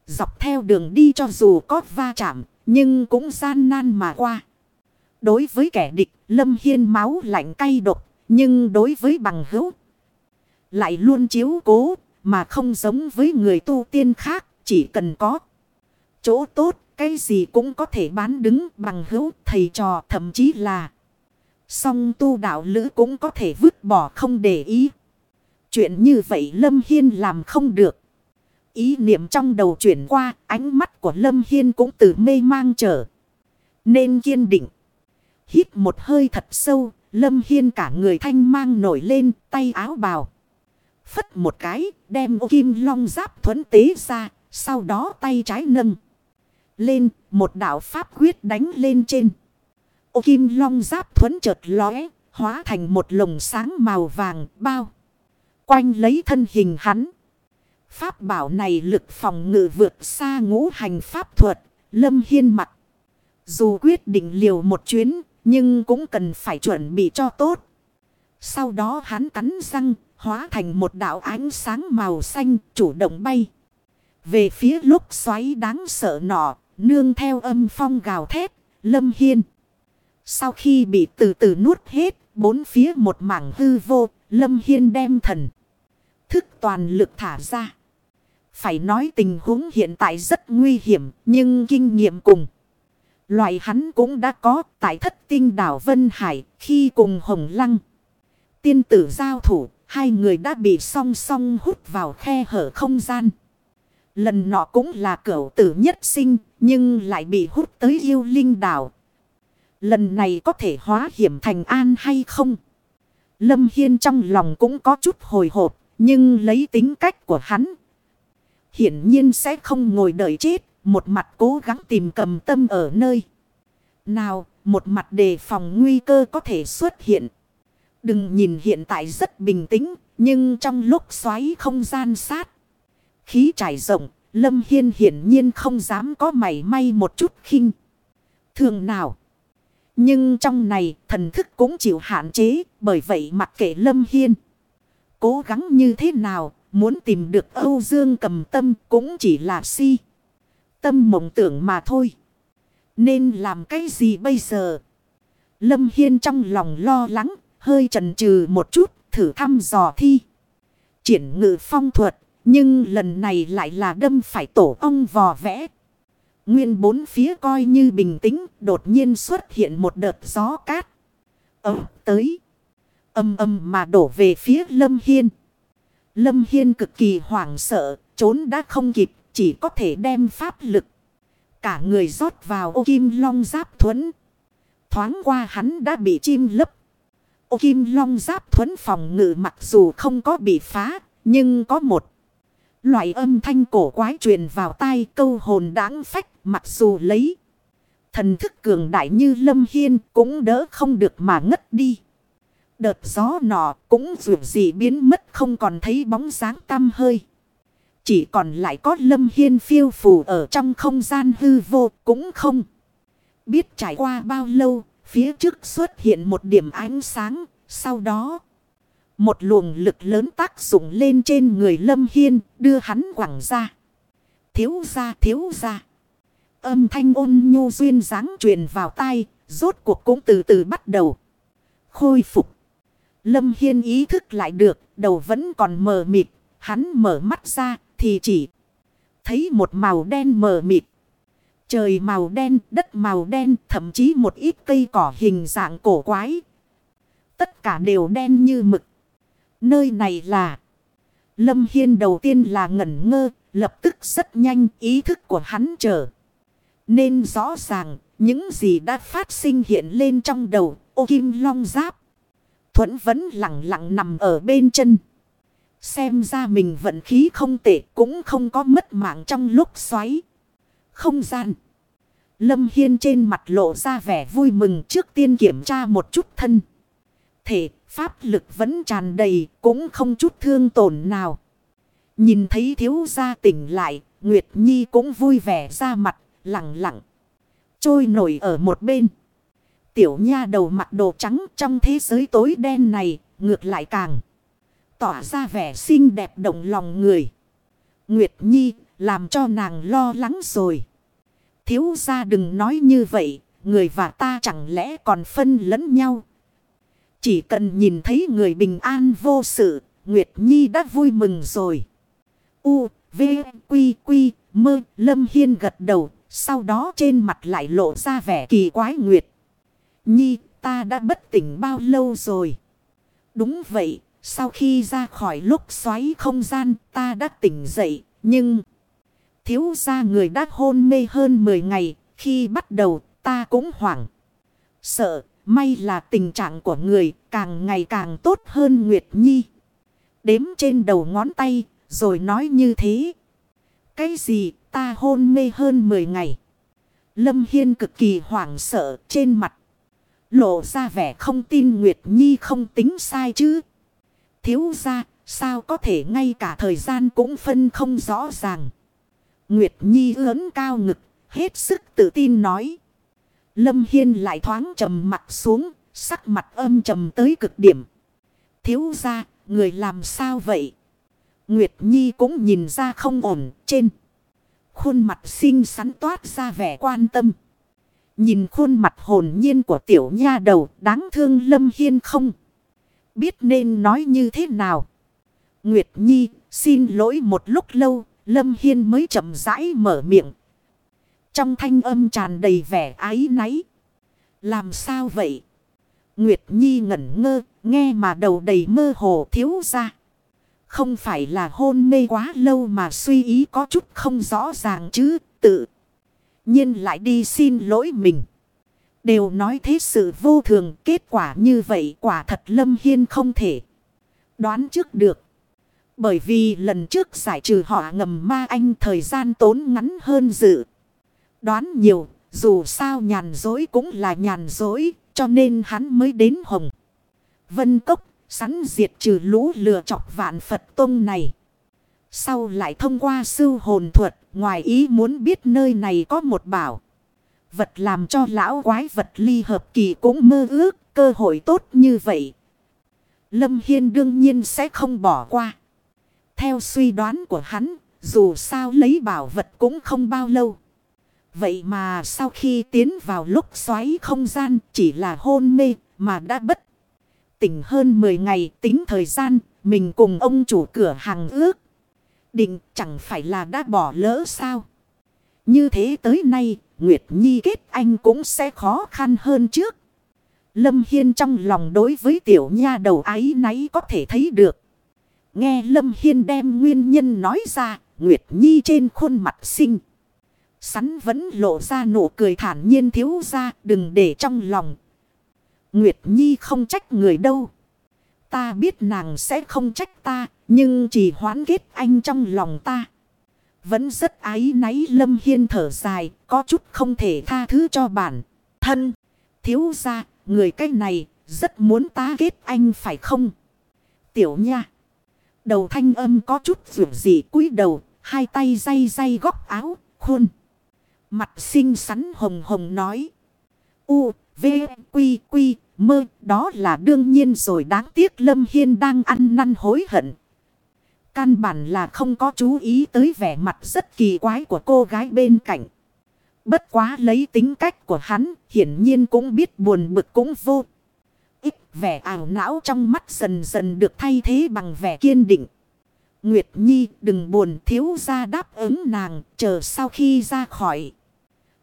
dọc theo đường đi cho dù có va chạm nhưng cũng gian nan mà qua. Đối với kẻ địch Lâm Hiên máu lạnh cay độc nhưng đối với bằng hữu lại luôn chiếu cố mà không giống với người tu tiên khác chỉ cần có chỗ tốt cái gì cũng có thể bán đứng bằng hữu thầy trò thậm chí là Song tu đạo lữ cũng có thể vứt bỏ không để ý. Chuyện như vậy Lâm Hiên làm không được. Ý niệm trong đầu chuyển qua, ánh mắt của Lâm Hiên cũng từ mê mang trở. Nên kiên định. Hít một hơi thật sâu, Lâm Hiên cả người thanh mang nổi lên, tay áo bào. Phất một cái, đem ô kim long giáp thuẫn tế ra, sau đó tay trái nâng. Lên, một đạo pháp quyết đánh lên trên. Ô kim long giáp thuẫn chợt lóe, hóa thành một lồng sáng màu vàng bao. Quanh lấy thân hình hắn. Pháp bảo này lực phòng ngự vượt xa ngũ hành pháp thuật, lâm hiên mặt. Dù quyết định liều một chuyến, nhưng cũng cần phải chuẩn bị cho tốt. Sau đó hắn cắn răng, hóa thành một đạo ánh sáng màu xanh, chủ động bay. Về phía lúc xoáy đáng sợ nọ, nương theo âm phong gào thét, lâm hiên. Sau khi bị từ từ nuốt hết, bốn phía một mảng hư vô, Lâm Hiên đem thần. Thức toàn lực thả ra. Phải nói tình huống hiện tại rất nguy hiểm, nhưng kinh nghiệm cùng. Loại hắn cũng đã có tại thất tinh đảo Vân Hải khi cùng Hồng Lăng. Tiên tử giao thủ, hai người đã bị song song hút vào khe hở không gian. Lần nọ cũng là cửu tử nhất sinh, nhưng lại bị hút tới yêu linh đảo. Lần này có thể hóa hiểm thành an hay không? Lâm Hiên trong lòng cũng có chút hồi hộp, nhưng lấy tính cách của hắn. Hiển nhiên sẽ không ngồi đợi chết, một mặt cố gắng tìm cầm tâm ở nơi. Nào, một mặt đề phòng nguy cơ có thể xuất hiện. Đừng nhìn hiện tại rất bình tĩnh, nhưng trong lúc xoáy không gian sát. Khí trải rộng, Lâm Hiên hiển nhiên không dám có mảy may một chút khinh. Thường nào. Nhưng trong này thần thức cũng chịu hạn chế, bởi vậy mặc kệ Lâm Hiên. Cố gắng như thế nào, muốn tìm được Âu Dương cầm tâm cũng chỉ là si. Tâm mộng tưởng mà thôi. Nên làm cái gì bây giờ? Lâm Hiên trong lòng lo lắng, hơi chần chừ một chút, thử thăm dò thi. Triển ngự phong thuật, nhưng lần này lại là đâm phải tổ ong vò vẽ. Nguyên bốn phía coi như bình tĩnh, đột nhiên xuất hiện một đợt gió cát. Ấm tới. Âm âm mà đổ về phía Lâm Hiên. Lâm Hiên cực kỳ hoảng sợ, trốn đã không kịp, chỉ có thể đem pháp lực. Cả người rót vào ô kim long giáp thuẫn. Thoáng qua hắn đã bị chim lấp. Ô kim long giáp thuẫn phòng ngự mặc dù không có bị phá, nhưng có một loại âm thanh cổ quái truyền vào tai câu hồn đáng phách mặc dù lấy. Thần thức cường đại như lâm hiên cũng đỡ không được mà ngất đi. Đợt gió nọ cũng dù gì biến mất không còn thấy bóng dáng tăm hơi. Chỉ còn lại có lâm hiên phiêu phù ở trong không gian hư vô cũng không. Biết trải qua bao lâu, phía trước xuất hiện một điểm ánh sáng, sau đó... Một luồng lực lớn tác dụng lên trên người lâm hiên, đưa hắn quẳng ra. Thiếu ra thiếu ra. Âm thanh ôn nhu duyên dáng truyền vào tai, rốt cuộc cũng từ từ bắt đầu. Khôi phục. Lâm Hiên ý thức lại được, đầu vẫn còn mờ mịt. Hắn mở mắt ra thì chỉ thấy một màu đen mờ mịt. Trời màu đen, đất màu đen, thậm chí một ít cây cỏ hình dạng cổ quái. Tất cả đều đen như mực. Nơi này là... Lâm Hiên đầu tiên là ngẩn ngơ, lập tức rất nhanh ý thức của hắn trở. Nên rõ ràng, những gì đã phát sinh hiện lên trong đầu, ô kim long giáp. Thuẫn vẫn lặng lặng nằm ở bên chân. Xem ra mình vận khí không tệ cũng không có mất mạng trong lúc xoáy. Không gian. Lâm Hiên trên mặt lộ ra vẻ vui mừng trước tiên kiểm tra một chút thân. Thể pháp lực vẫn tràn đầy cũng không chút thương tổn nào. Nhìn thấy thiếu gia tỉnh lại, Nguyệt Nhi cũng vui vẻ ra mặt, lặng lặng. Trôi nổi ở một bên. Tiểu nha đầu mặt đồ trắng trong thế giới tối đen này, ngược lại càng tỏa ra vẻ xinh đẹp động lòng người. Nguyệt Nhi làm cho nàng lo lắng rồi. Thiếu gia đừng nói như vậy, người và ta chẳng lẽ còn phân lẫn nhau. Chỉ cần nhìn thấy người bình an vô sự, Nguyệt Nhi đã vui mừng rồi. U, V, Quy, Quy, Mơ, Lâm Hiên gật đầu, sau đó trên mặt lại lộ ra vẻ kỳ quái Nguyệt. Nhi, ta đã bất tỉnh bao lâu rồi? Đúng vậy, sau khi ra khỏi lúc xoáy không gian ta đã tỉnh dậy, nhưng... Thiếu ra người đã hôn mê hơn 10 ngày, khi bắt đầu ta cũng hoảng. Sợ, may là tình trạng của người càng ngày càng tốt hơn Nguyệt Nhi. Đếm trên đầu ngón tay, rồi nói như thế. Cái gì ta hôn mê hơn 10 ngày. Lâm Hiên cực kỳ hoảng sợ trên mặt. Lộ ra vẻ không tin Nguyệt Nhi không tính sai chứ. Thiếu ra, sao có thể ngay cả thời gian cũng phân không rõ ràng. Nguyệt Nhi ớn cao ngực, hết sức tự tin nói. Lâm Hiên lại thoáng trầm mặt xuống, sắc mặt âm trầm tới cực điểm. Thiếu ra, người làm sao vậy? Nguyệt Nhi cũng nhìn ra không ổn trên. Khuôn mặt xinh xắn toát ra vẻ quan tâm. Nhìn khuôn mặt hồn nhiên của tiểu nha đầu đáng thương Lâm Hiên không? Biết nên nói như thế nào? Nguyệt Nhi xin lỗi một lúc lâu, Lâm Hiên mới chậm rãi mở miệng. Trong thanh âm tràn đầy vẻ ái náy. Làm sao vậy? Nguyệt Nhi ngẩn ngơ, nghe mà đầu đầy mơ hồ thiếu ra. Không phải là hôn mê quá lâu mà suy ý có chút không rõ ràng chứ, tự nhiên lại đi xin lỗi mình. Đều nói thế sự vô thường, kết quả như vậy quả thật Lâm Hiên không thể đoán trước được. Bởi vì lần trước giải trừ họ ngầm ma anh thời gian tốn ngắn hơn dự. Đoán nhiều, dù sao nhàn dối cũng là nhàn dối, cho nên hắn mới đến Hồng. Vân Cốc, sắn diệt trừ lũ lừa chọc vạn Phật Tông này. Sau lại thông qua sư hồn thuật, ngoài ý muốn biết nơi này có một bảo. Vật làm cho lão quái vật ly hợp kỳ cũng mơ ước, cơ hội tốt như vậy. Lâm Hiên đương nhiên sẽ không bỏ qua. Theo suy đoán của hắn, dù sao lấy bảo vật cũng không bao lâu. Vậy mà sau khi tiến vào lúc xoáy không gian chỉ là hôn mê mà đã bất tỉnh hơn 10 ngày tính thời gian mình cùng ông chủ cửa hàng ước. Định chẳng phải là đã bỏ lỡ sao. Như thế tới nay Nguyệt Nhi kết anh cũng sẽ khó khăn hơn trước. Lâm Hiên trong lòng đối với tiểu nha đầu ái náy có thể thấy được. Nghe Lâm Hiên đem nguyên nhân nói ra, Nguyệt Nhi trên khuôn mặt xinh. Sắn vẫn lộ ra nụ cười thản nhiên thiếu ra, đừng để trong lòng. Nguyệt Nhi không trách người đâu. Ta biết nàng sẽ không trách ta, nhưng chỉ hoán kết anh trong lòng ta. Vẫn rất ái náy Lâm Hiên thở dài, có chút không thể tha thứ cho bản thân. Thiếu ra, người cái này, rất muốn ta kết anh phải không? Tiểu nha. Đầu thanh âm có chút rủ dị cúi đầu, hai tay day day góc áo, khuôn. Mặt xinh xắn hồng hồng nói. U, V, Quy, Quy, mơ, đó là đương nhiên rồi đáng tiếc Lâm Hiên đang ăn năn hối hận. Căn bản là không có chú ý tới vẻ mặt rất kỳ quái của cô gái bên cạnh. Bất quá lấy tính cách của hắn, hiển nhiên cũng biết buồn bực cũng vô. Ít vẻ ảo não trong mắt dần dần được thay thế bằng vẻ kiên định. Nguyệt Nhi đừng buồn thiếu ra đáp ứng nàng, chờ sau khi ra khỏi.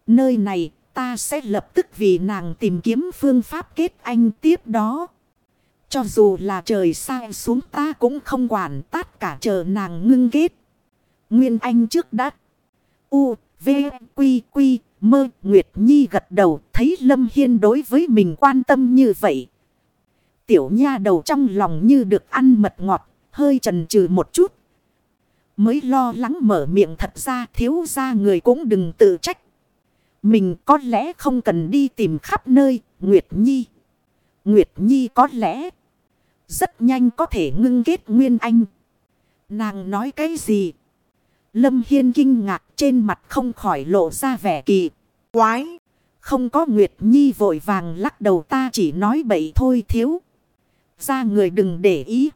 Nơi này ta sẽ lập tức vì nàng tìm kiếm phương pháp kết anh tiếp đó. Cho dù là trời sai xuống ta cũng không quản tất cả chờ nàng ngưng kết. Nguyên Anh trước đã. U, V, Quy, Quy, Mơ, Nguyệt Nhi gật đầu thấy Lâm Hiên đối với mình quan tâm như vậy. Tiểu nha đầu trong lòng như được ăn mật ngọt, hơi trần trừ một chút. Mới lo lắng mở miệng thật ra thiếu ra người cũng đừng tự trách. Mình có lẽ không cần đi tìm khắp nơi, Nguyệt Nhi. Nguyệt Nhi có lẽ rất nhanh có thể ngưng kết Nguyên Anh. Nàng nói cái gì? Lâm Hiên kinh ngạc trên mặt không khỏi lộ ra vẻ kỳ. Quái! Không có Nguyệt Nhi vội vàng lắc đầu ta chỉ nói bậy thôi thiếu. Ra người đừng để ý.